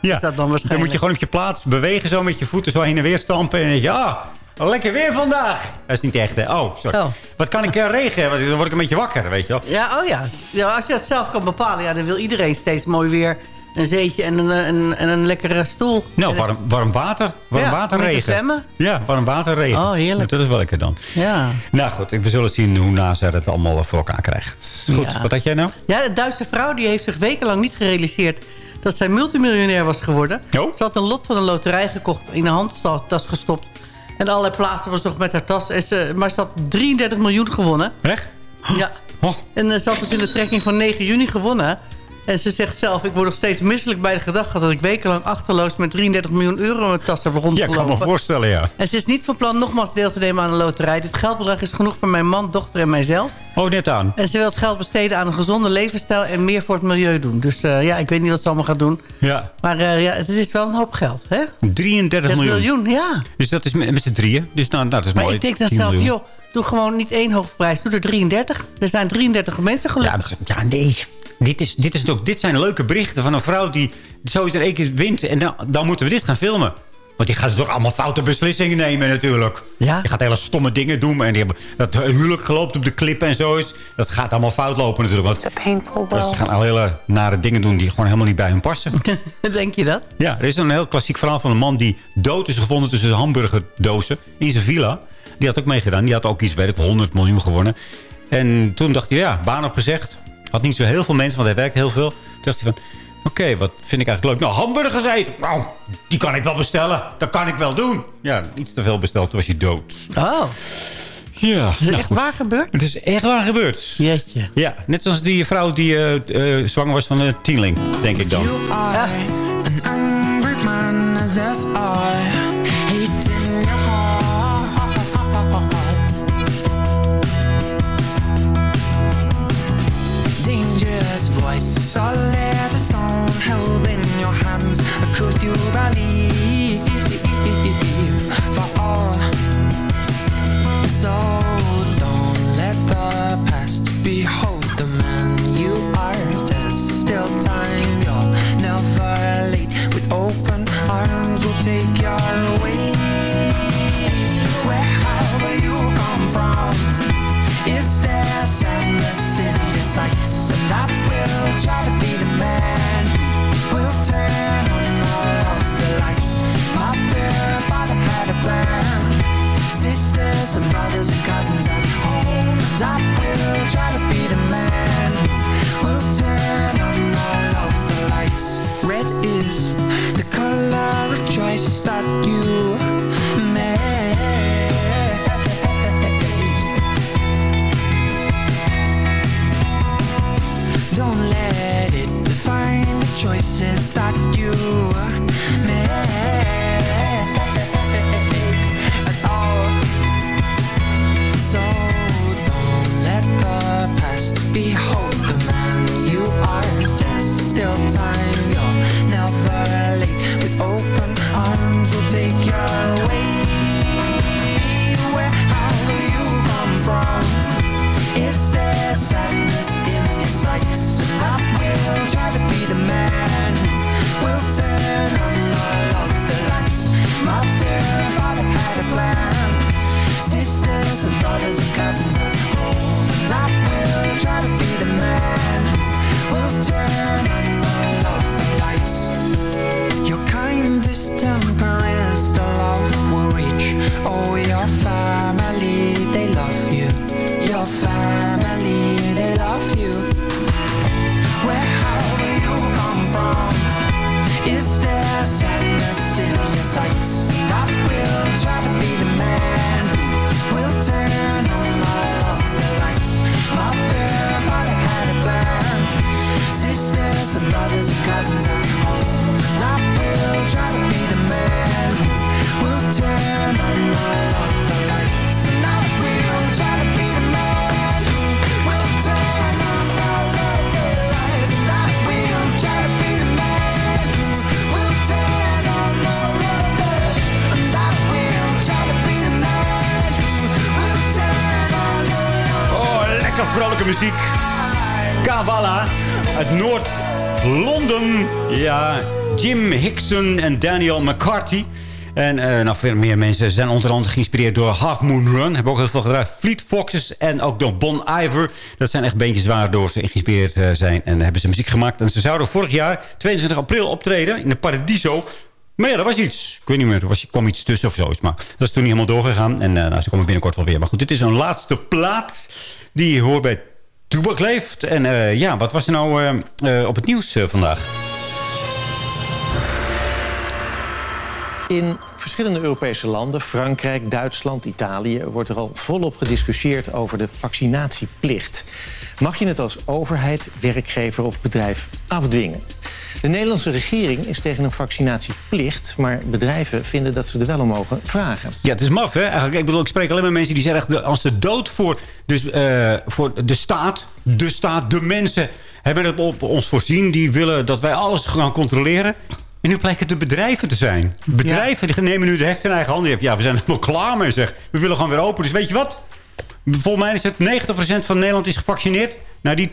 Ja, Is dat dan moet je gewoon op je plaats bewegen. Zo met je voeten zo heen en weer stampen. En dan denk je, ja, lekker weer vandaag. Dat is niet echt, hè? Oh, sorry. Oh. Wat kan ik? Want Dan word ik een beetje wakker, weet je wel. Ja, oh ja. ja. Als je dat zelf kan bepalen, ja, dan wil iedereen steeds mooi weer een zeetje en een, een, en een lekkere stoel. Nou, warm, warm water. Warm Ja, water om in te regen. zwemmen. Ja, warm water regen. Oh, heerlijk. Dat is wel lekker dan. Ja. Nou goed, we zullen zien hoe NASA het allemaal voor elkaar krijgt. Goed, Ja. wat had jij nou? ja, de Duitse vrouw die heeft zich wekenlang niet gerealiseerd dat zij multimiljonair was geworden. Oh. Ze had een lot van een loterij gekocht, in een handtas gestopt. En allerlei plaatsen was nog met haar tas. En ze, maar ze had 33 miljoen gewonnen. Echt? Ja. Oh. En eh, ze had dus in de trekking van 9 juni gewonnen. En ze zegt zelf, ik word nog steeds misselijk bij de gedachte... dat ik wekenlang achterloos met 33 miljoen euro in mijn tas heb Ja, ik kan me rondgelopen. voorstellen, ja. en ze is niet van plan nogmaals deel te nemen aan de loterij. Dit geldbedrag is genoeg voor mijn man, dochter en mijzelf. Oh, net aan. En ze wil het geld besteden aan een gezonde levensstijl... en meer voor het milieu doen. Dus eh, ja, ik weet niet wat ze allemaal gaat doen. Ja. Maar eh, ja, het is wel een hoop geld, hè? 33 Dat miljoen. miljoen, ja. Dus dat is met, z'n drieën. Dus nou, nou, dat is Maar mooi. ik denk dan 10 zelf, miljoen. joh, doe gewoon niet één hoofdprijs. Doe er 33. Er zijn 33 mensen Ja, gelukkig. maar- ja, nee. Dit, is, dit, is ook, dit zijn leuke berichten van een vrouw die zoiets in één keer wint. En dan, dan moeten we dit gaan filmen. Want die gaat toch allemaal foute beslissingen nemen natuurlijk. Ja. Die gaat hele stomme dingen doen. En die hebben dat huwelijk geloopt op de klippen en zo is. Dat gaat allemaal fout lopen natuurlijk. Want ze gaan al hele nare dingen doen die gewoon helemaal niet bij hun passen. Denk je dat? Ja, er is een heel klassiek verhaal van een man die dood is gevonden tussen hamburgerdozen in zijn villa. Die had ook meegedaan. Die had ook iets, weet ik, wel, 100 miljoen gewonnen. En toen dacht hij, ja, baan opgezegd. Had niet zo heel veel mensen, want hij werkt heel veel. Toen dacht hij van, oké, wat vind ik eigenlijk leuk? Nou, hamburgers eten. Nou, die kan ik wel bestellen. Dat kan ik wel doen. Ja, iets te veel besteld, toen was hij dood. Oh, Ja, is het echt waar gebeurd? Het is echt waar gebeurd. Jeetje. Ja, net zoals die vrouw die eh, eh, zwanger was van een tienling, denk ik dan. You are an angry man as I solid as stone held in your hands. Truth you believe for all. So don't let the past behold the man you are. There's still time, you're never late. With open arms, we'll take your vrolijke muziek. Kavala uit Noord-Londen. Ja, Jim Hickson en Daniel McCarthy. En eh nog veel meer mensen zijn onder andere geïnspireerd door Half Moon Run. Hebben ook heel veel gedraaid. Fleet Foxes en ook door Bon Iver. Dat zijn echt beentjes waardoor ze geïnspireerd eh, zijn. En hebben ze muziek gemaakt. En ze zouden vorig jaar, 22 april, optreden in de Paradiso. Maar ja, dat was iets. Ik weet niet meer, er was, kwam iets tussen of zoiets. Maar dat is toen niet helemaal doorgegaan. En eh, nou, ze komen binnenkort wel weer. Maar goed, dit is een laatste plaat die hoort bij Toebak leeft. En eh, ja, wat was er nou eh, eh, op het nieuws vandaag? In verschillende Europese landen, Frankrijk, Duitsland, Italië... wordt er al volop gediscussieerd over de vaccinatieplicht. Mag je het als overheid, werkgever of bedrijf afdwingen? De Nederlandse regering is tegen een vaccinatieplicht... maar bedrijven vinden dat ze er wel om mogen vragen. Ja, het is maf, hè? Eigenlijk, ik bedoel, ik spreek alleen maar mensen die zeggen... als de dood voor, dus, eh, voor de staat, de staat, de mensen... hebben het op ons voorzien. Die willen dat wij alles gaan controleren. En nu blijkt het de bedrijven te zijn. Bedrijven die nemen nu de heft in eigen handen. Ja, we zijn er helemaal klaar mee, zeg. We willen gewoon weer open. Dus weet je wat? Volgens mij is het 90% van Nederland is gevaccineerd. Nou, die 10%,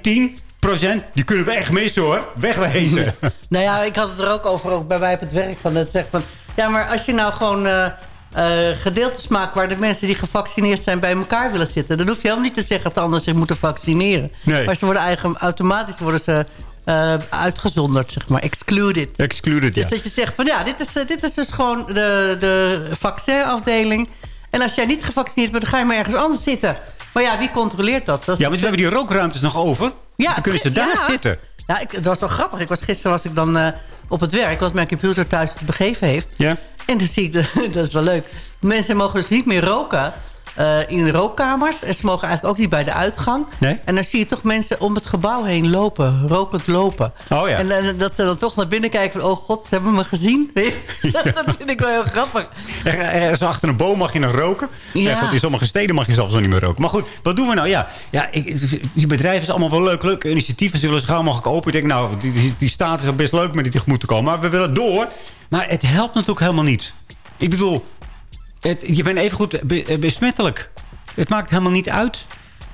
die kunnen we echt missen, hoor. Wegwezen. Nou ja, ik had het er ook over ook bij mij op het werk. Van dat zegt van, ja, maar als je nou gewoon eh, eh, gedeeltes maakt... waar de mensen die gevaccineerd zijn bij elkaar willen zitten... dan hoef je helemaal niet te zeggen dat de anderen zich moeten vaccineren. Nee. Maar ze worden eigen, automatisch worden ze eh, uitgezonderd, zeg maar. Excluded. Excluded, Dus ja. dat je zegt van ja, dit is, dit is dus gewoon de, de vaccinafdeling. En als jij niet gevaccineerd bent, dan ga je maar ergens anders zitten. Maar ja, wie controleert dat? dat Ja, want we hebben die rookruimtes nog over. ja, Dan kunnen ze daar ja. zitten. Ja, ik, dat was wel grappig. Ik was, gisteren was ik dan eh, op het werk, wat mijn computer thuis het begeven heeft. Ja. En dan zie ik, dat is wel leuk. Mensen mogen dus niet meer roken eh, in rookkamers. En ze mogen eigenlijk ook niet bij de uitgang. Nee. En dan zie je toch mensen om het gebouw heen lopen. Rokend lopen. Oh ja. En eh, dat ze dan toch naar binnen kijken van... oh god, ze hebben me gezien. dat vind ik wel heel grappig. Er- achter een boom mag je nog roken. Ja. Goed, in sommige steden mag je zelfs nog niet meer roken. Maar goed, wat doen we nou? Ja, ja ik, die bedrijven zijn allemaal wel leuk. Leuke initiatieven. Ze willen zo gauw mogelijk open. Ik denk, nou, die, die, die staat is al best leuk met die tegemoet te komen. Maar we willen door. Maar het helpt natuurlijk helemaal niet. Ik bedoel, het, je bent even goed besmettelijk. Het maakt helemaal niet uit.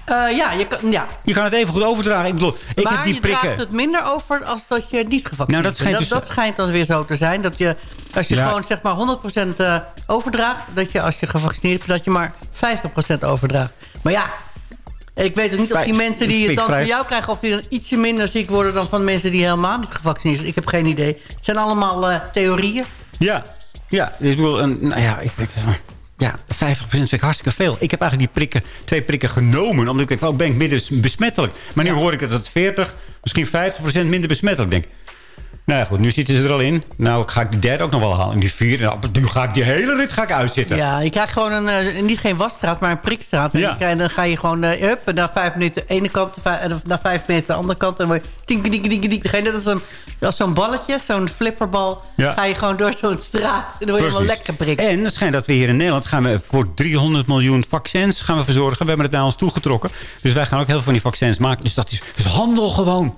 Eh, ja, je kan, ja. Je kan het even goed overdragen. Ik bedoel, ik maar heb die je prikken. draagt het minder over als dat je niet gevaccineerd Nou, dat schijnt bent. dus- dat, dat schijnt dan weer zo te zijn. Dat je, als je Ja. gewoon zeg maar 100% eh, overdraagt... dat je als je gevaccineerd bent, dat je maar 50% overdraagt. Maar ja, ik weet ook niet of die mensen die het dan van jou krijgen... of die dan ietsje minder ziek worden dan van mensen die helemaal niet gevaccineerd zijn. Ik heb geen idee. Het zijn allemaal eh, theorieën. Ja, ja. Dus ik bedoel, een, nou ja, ik, ik, ja, 50% vind ik hartstikke veel. Ik heb eigenlijk die prikken, twee prikken genomen. Omdat ik denk, oh, ben ik minder besmettelijk. Maar nu hoor ik dat het 40, misschien 50% minder besmettelijk. Denk, nou ja, goed, nu zitten ze er al in. Nou ga ik die derde ook nog wel halen. En die vierde, nou, nu ga ik die hele rit ga ik uitzitten. Ja, je krijgt gewoon een, eh, niet geen wasstraat, maar een prikstraat. En Ja. dan ga je gewoon, eh hup, en na vijf minuten de ene kant, en na vijf minuten de andere kant. En dan word je tink, tink, tink, tink. Dan ga je net als, een, als zo'n balletje, zo'n flipperbal, Ja. ga je gewoon door zo'n straat. En dan word je helemaal Precies. lekker prikt. En het schijnt dat we hier in Nederland gaan we voor 300 miljoen vaccins gaan we verzorgen. We hebben het naar ons toegetrokken. Dus wij gaan ook heel veel van die vaccins maken. Dus dat is, dat is handel gewoon.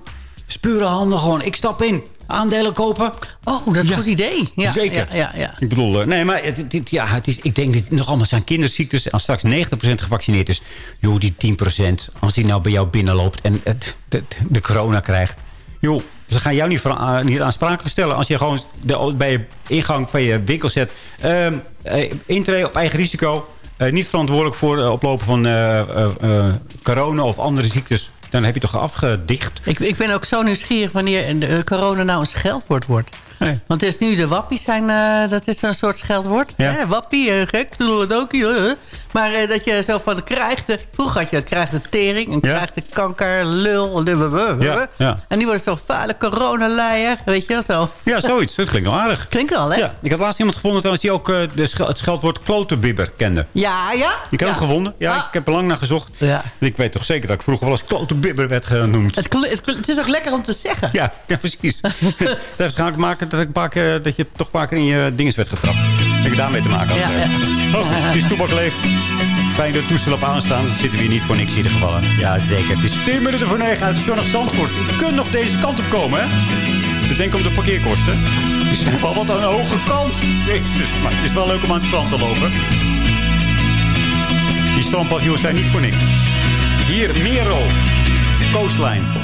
Pure handel gewoon. Ik stap in. Aandelen kopen. Oh, dat is een goed idee. Ja, Zeker. Ja, ja, ja. Ik bedoel, eh, nee, maar het, het- ja, het is, ik denk dat het nog allemaal zijn kinderziektes. Als straks 90% gevaccineerd is, joh, die 10%, als die nou bij jou binnenloopt en het, de, de corona krijgt, joh, ze gaan jou niet, eh, niet aansprakelijk stellen als je gewoon de, bij je ingang van je winkel zet. intree op eigen risico. niet verantwoordelijk voor eh, oplopen van eh, eh, eh, corona of andere ziektes. Dan heb je toch afgedicht. Ik, ik ben ook zo nieuwsgierig wanneer de, eh, corona nou een scheldwoord wordt. Nee. Want het is nu de wappies zijn, eh, dat is een soort scheldwoord. Ja. Hè, wappie, eh, gek, ook. eh. Maar eh, dat je zo van krijgt de... Vroeger had je krijgt de tering en Ja. krijgt de kanker, lul. De, Ja, ja. En nu wordt het zo vuile coronaleier. Weet je wel zo. Ja, zoiets. Dat klinkt wel aardig. Klinkt wel, hè? Ja, ik had laatst iemand gevonden trouwens die ook de schel- het scheldwoord klotenbibber kende. Ja, ja? Ik heb hem gevonden. Ja, Ah. ik heb er lang naar gezocht. Ja. En ik weet toch zeker dat ik vroeger wel eens klotenbibber werd genoemd. Het, is ook lekker om te zeggen. Ja, precies. dat heeft waarschijnlijk te maken dat, ik een paar keer, dat je toch een paar keer in je dinges werd getrapt. Dat ik daarmee te maken had. Ja, ja. Maar goed, het is Toebak leeft. Fijn dat het toestel op aanstaan. Zitten we hier niet voor niks in ieder geval. hè. Ja, zeker. Het is 10 minuten voor 9 uit Zonnig Zandvoort. Je kunt nog deze kant op komen, hè? Bedenk om de parkeerkosten. Die zijn wel wat aan de hoge kant. Jezus, maar het is wel leuk om aan het strand te lopen. Die strandpaviljoens zijn niet voor niks. Hier, Merel. Coastline.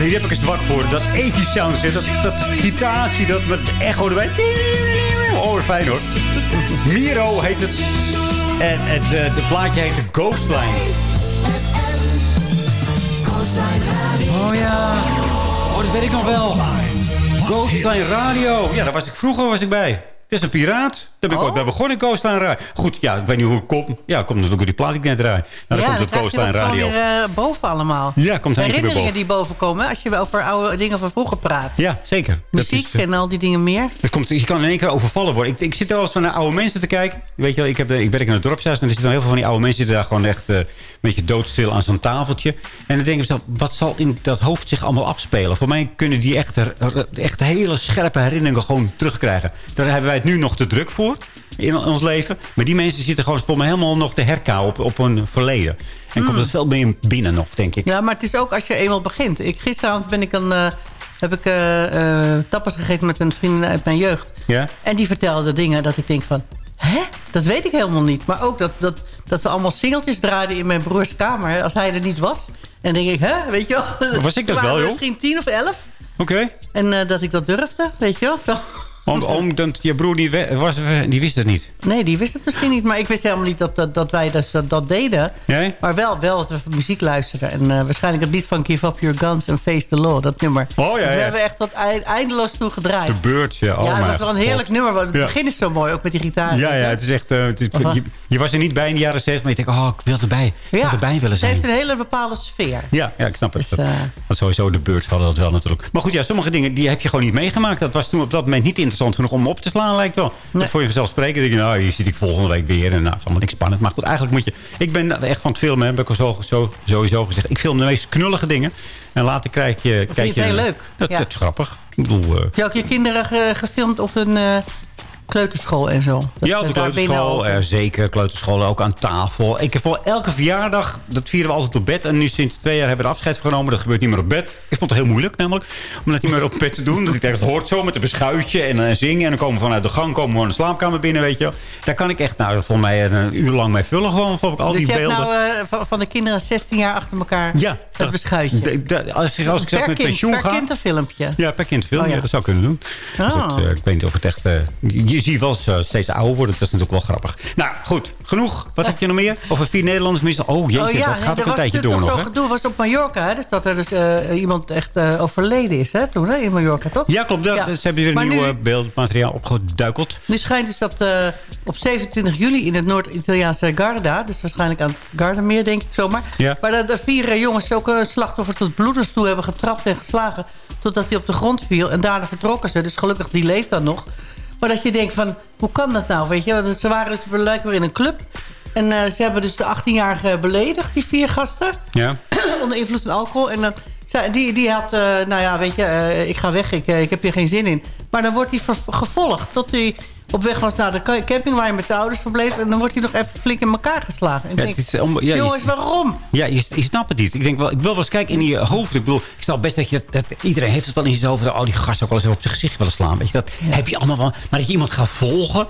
Hier heb ik een zwak voor. Dat 80 sound zit. Dat, dat gitaartje, dat met echo erbij. Oh, fijn hoor. Miro heet het. En het de, de plaatje heet de Ghostline. Oh ja. Oh, dat weet ik nog wel. Ghostline Radio. Ja, daar was ik vroeger was ik bij. Het is een piraat. Daar ben ik Oh. ooit bij begonnen, Radio. Goed, ja, ik weet niet hoe het komt. Ja, het komt natuurlijk door die plaat die ik net draai. Nou, dan ja, komt dan het Ghostline dat gewoon Radio. weer eh, boven allemaal. Ja, komt hij Herinneringen boven. die boven komen als je over oude dingen van vroeger praat. Ja, zeker. Muziek is, eh, en al die dingen meer. Het komt, je kan in één keer overvallen worden. Ik, ik zit wel eens van naar oude mensen te kijken. Weet je wel, ik, heb, de- ik werk in het dorpshuis. En er zitten heel veel van die oude mensen... die daar gewoon echt eh, een beetje doodstil aan zo'n tafeltje. En dan denk ik zo, wat zal in dat hoofd zich allemaal afspelen? Voor mij kunnen die echt, echt hele scherpe herinneringen gewoon terugkrijgen. Daar hebben wij nu nog te druk voor in ons leven. Maar die mensen zitten gewoon voor mij helemaal nog te herkauwen op, op hun verleden. En komt het veel meer binnen nog, denk ik. Ja, maar het is ook als je eenmaal begint. Ik, gisteravond ben ik een, eh, heb ik eh, eh, tapas gegeten met een vriendin uit mijn jeugd. Ja? En die vertelde dingen dat ik denk van... Hè? Dat weet ik helemaal niet. Maar ook dat, dat, dat we allemaal singeltjes draaiden in mijn broers kamer. hè, Als hij er niet was. En denk ik, hè? Weet je wel? Was ik dat wel, we joh? Misschien tien of elf. Oké. En dat ik dat durfde, weet je wel? Zo. Oom, oom dat je broer die, was, die wist het niet. Nee, die wist het misschien niet. Maar ik wist helemaal niet dat, dat, dat wij dus, dat, dat deden. Nee? Maar wel, wel dat we muziek luisterden. En eh, waarschijnlijk het lied van Give Up Your Guns and Face the Law. Dat nummer. Oh, ja, Dat ja. hebben we echt tot eind- eindeloos toe gedraaid. De beurtje. Oh ja, dat was wel een heerlijk God. nummer. Want het Ja. begin is zo mooi, ook met die gitaar. Ja, ja, het is echt... eh, het is- je, je was er niet bij in de jaren 60, maar je denkt, oh, ik wil erbij. Ik erbij willen Het zijn. heeft een hele bepaalde sfeer. Ja, ja, ik snap het. Dus, eh, Want sowieso de beurts hadden dat wel natuurlijk. Maar goed, ja, sommige dingen die heb je gewoon niet meegemaakt. Dat was toen op dat moment niet interessant genoeg om op te slaan, lijkt wel. Dat voor je vanzelfsprekend denk je, nou, hier zit ik volgende week weer. En nou, is allemaal niks spannend. Maar goed, eigenlijk moet je... Ik ben echt van het filmen, heb ik al zo, zo, sowieso gezegd. Ik film de meest knullige dingen. En later krijg je... Kijk je heel leuk? Dat, Ja. dat is grappig. Ik bedoel... eh, Heb je ook je kinderen ge- gefilmd op een eh, kleuterschool en zo? Dat ja, op de kleuterschool. eh, zeker, kleuterschool ook aan tafel. Ik heb voor elke verjaardag, dat vieren we altijd op bed. En nu sinds twee jaar hebben we er afscheid van genomen. Dat gebeurt niet meer op bed. Ik vond het heel moeilijk namelijk. Om dat niet meer op bed te doen. Dat ik denk, het hoort zo met een beschuitje en eh, zingen. En dan komen we vanuit de gang, komen we gewoon de slaapkamer binnen, weet je wel. Daar kan ik echt, nou, volgens mij een uur lang mee vullen. Gewoon, geloof ik, al dus die je hebt beelden. nou eh, van, van de kinderen 16 jaar achter elkaar ja, het beschuitje. als, ik- als ik zeg per met pensioen per ga... kind een filmpje. Ja, per kind film. Oh, ja. ja. dat zou kunnen doen. Dus Oh. dat, eh, ik weet niet of het echt... eh, je wel eens, eh, steeds ouder worden. Dat is natuurlijk wel grappig. Nou, goed. Genoeg. Wat heb je nog meer? Over vier Nederlanders missen. Oh, jeetje. oh ja, dat gaat ook een was tijdje door nog, hè? gedoe was op Mallorca. Hè? Dus dat er dus eh, iemand echt eh, overleden is hè, toen hè, in Mallorca, toch? Ja, klopt. Daar, Ze hebben weer een nieuw beeldmateriaal opgeduikeld. Nu schijnt dus dat eh, op 27 juli in het Noord-Italiaanse Garda... dus waarschijnlijk aan het Gardameer, denk ik zomaar... Ja. waar dat de vier jongens ook een slachtoffer tot bloedens toe hebben getrapt en geslagen... totdat hij op de grond viel en daarna vertrokken ze. Dus gelukkig, die leeft dan nog. Maar dat je denkt van, hoe kan dat nou, weet je? Want ze waren dus blijkbaar in een club... En eh, ze hebben dus de 18-jarige beledigd, die vier gasten. Ja. onder invloed van alcohol. En dan, die, die had, eh, nou ja, weet je, eh, ik ga weg, ik, ik heb hier geen zin in. Maar dan wordt hij gevolgd tot hij op weg was naar de ca- camping... waar hij met zijn ouders verbleef. En dan wordt hij nog even flink in elkaar geslagen. En ik Ja, denk, het is om- ja, je- jongens, waarom? Ja, je, je snapt het niet. Ik denk wel, ik wil wel eens kijken in je hoofd. Ik bedoel, ik snap best dat je dat, dat- iedereen heeft het dan in zijn hoofd. Oh, die gast ook wel eens op zijn gezicht willen slaan. Weet je, dat heb je allemaal wel. Maar dat je iemand gaat volgen.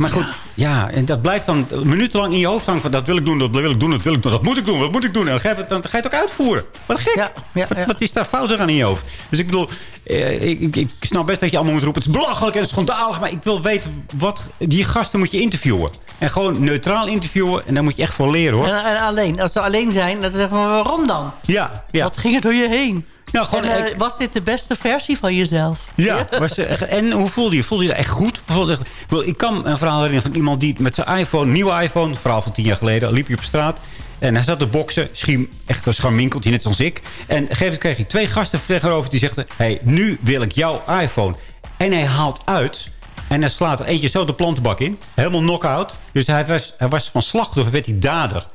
Maar goed, ja. en dat blijft dan minutenlang in je hoofd hangen. Van, dat wil ik doen, dat wil ik doen, dat wil ik doen. Dat moet ik doen, dat moet ik doen. En dan ga je het, dan ga je het ook uitvoeren. Wat gek. Ja, ja, wat, is daar fout aan in je hoofd? Dus ik bedoel, eh, ik, ik, ik snap best dat je allemaal moet roepen. Het is belachelijk en schandalig. Maar ik wil weten, wat, die gasten moet je interviewen. En gewoon neutraal interviewen. En daar moet je echt voor leren, hoor. En, en alleen, als ze alleen zijn, dan zeggen we, waarom dan? Ja, ja. Wat ging er door je heen? Nou, gewoon, En, ik- was dit de beste versie van jezelf? Ja, was, eh, en hoe voelde je? Voelde je dat echt goed? Je- ik kan een verhaal herinneren van iemand die met zijn iPhone, nieuwe iPhone, verhaal van tien jaar geleden, liep hij op straat. En hij zat te boksen, schiem, echt een scharminkeltje, net zoals ik. En gegeven kreeg hij twee gasten tegenover die zegden... hey, nu wil ik jouw iPhone. En hij haalt uit en hij slaat er eentje zo de plantenbak in. Helemaal knock-out. Dus hij was, hij was van slachtoffer, werd hij dader.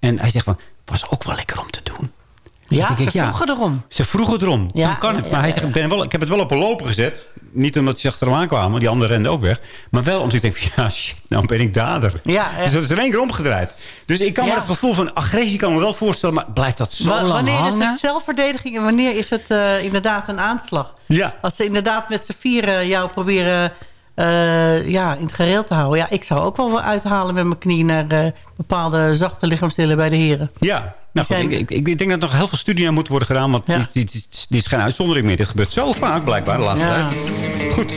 En hij zegt van, was ook wel lekker om te doen. Ja, ze ik, vroegen erom. Ze vroegen erom. Ja, dan kan het. Maar hij zegt, ik, ben wel, ik heb het wel op een lopen gezet. Niet omdat ze achter hem aankwamen. Die anderen renden ook weg. Maar wel omdat ik denk, ja shit, nou ben ik dader. Ja, ja. Dus dat is in één keer omgedraaid. Dus ik kan me dat gevoel van agressie kan me wel voorstellen. Maar blijft dat zo lang wanneer hangen? is het zelfverdediging en wanneer is het eh, inderdaad een aanslag? Ja. Als ze inderdaad met z'n vieren jou proberen eh, ja, in het gereel te houden. Ja, ik zou ook wel uithalen met mijn knie naar eh, bepaalde zachte lichaamsdelen bij de heren. Ja. Nou, goed, zijn- ik, ik, ik denk dat er nog heel veel studie aan moet worden gedaan. Want Ja. dit, dit, dit- dit is geen uitzondering meer. Dit gebeurt zo vaak blijkbaar de laatste Ja. tijd. Goed.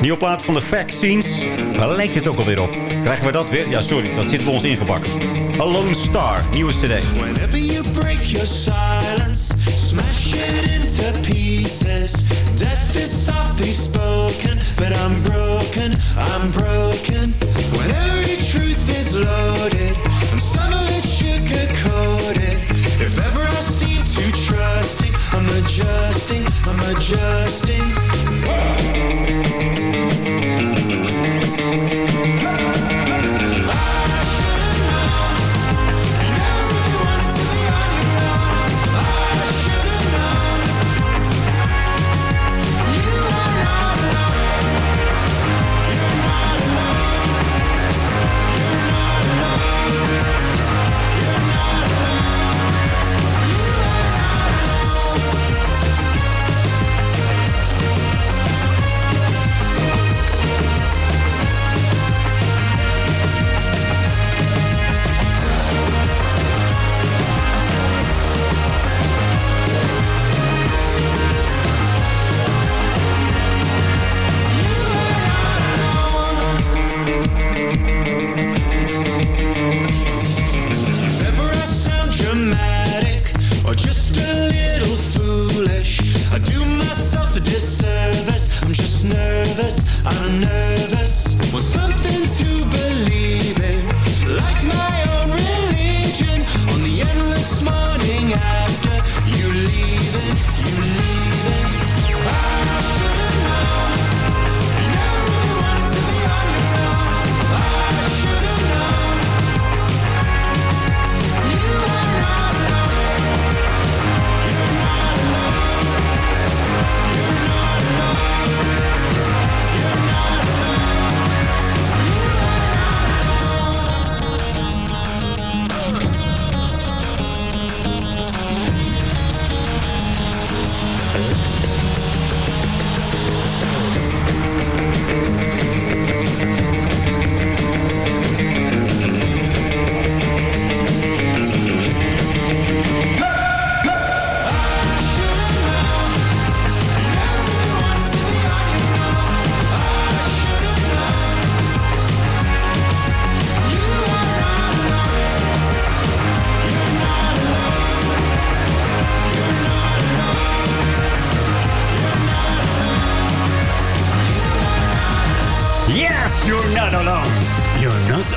Nieuwe plaat van de Vaccines. Waar lijkt het ook alweer op? Krijgen we dat weer? Ja, sorry. Dat zit bij ons ingebakken. Alone Star. Nieuwe cd. Whenever you break your silence, smash it into pieces. Death is softly spoken, but I'm broken, I'm broken. When every truth is loaded, and some of it sugar coated. If ever I seem too trusting, I'm adjusting, I'm adjusting.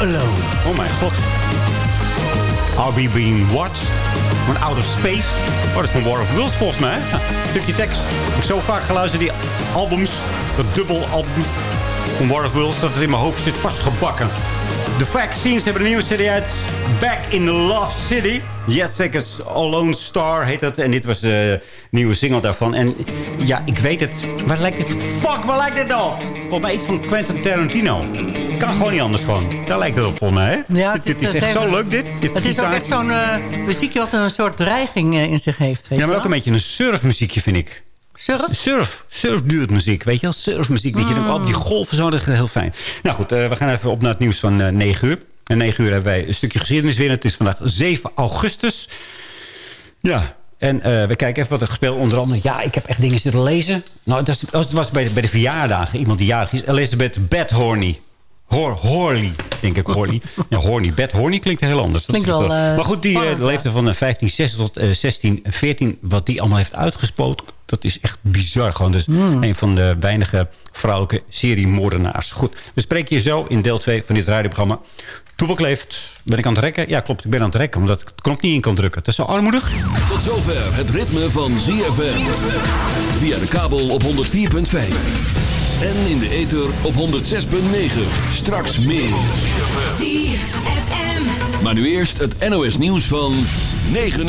Oh mijn god. Are we being watched? Van Out Space. Oh, is van War of Wills volgens mij. Ja, stukje tekst. Ik heb zo vaak geluisterd die albums. Dat dubbel album van War of Wills. Dat het in mijn hoofd zit vastgebakken. De Vaccines hebben een nieuwe serie uit. Back in the Love City. Yes, Seconds Alone Star heet dat. En dit was de nieuwe single daarvan. En ja, ik weet het. Waar lijkt het? Fuck, waar lijkt het nou? Volgens mij iets van Quentin Tarantino. Kan gewoon niet anders gewoon. Daar lijkt het op volgens mij, hè? Ja, het dit, dit is is, echt eh, zo leuk, dit. dit Het is ook echt zo'n eh, muziekje wat een soort dreiging eh, in zich heeft. Weet Ja, maar ook een beetje een surfmuziekje, vind ik. Surf? Surf. Surfduurtmuziek, weet je wel? Surfmuziek. Dat je dan op die golven zo, dat is heel fijn. Nou goed, eh, we gaan even op naar het nieuws van eh 9 uur. En 9 uur hebben wij een stukje geschiedenis weer. Het is vandaag 7 augustus. Ja, en eh, we kijken even wat er gespeeld. Onder andere, ja, ik heb echt dingen zitten lezen. Nou, dat, was bij de, bij de verjaardagen. Iemand die jarig is. Elizabeth Bedhorny. Hor, Horley, denk ik, Horley. Ja, Horny. Bed Horny klinkt heel anders. Klinkt wel, maar goed, die leefde van eh, 1560 tot eh, 1614. Wat die allemaal heeft uitgespoten, dat is echt bizar. Gewoon dus Hmm. een van de weinige vrouwelijke seriemoordenaars. Goed, we spreken je zo in deel 2 van dit radioprogramma. Toebak leeft. Ben ik aan het rekken? Ja, klopt. Ik ben aan het rekken, omdat ik het knop niet in kan drukken. Dat is zo armoedig. Tot zover het ritme van ZFM. Via de kabel op 104.5. En in de ether op 106.9. Straks meer. Maar nu eerst het NOS nieuws van 9 uur.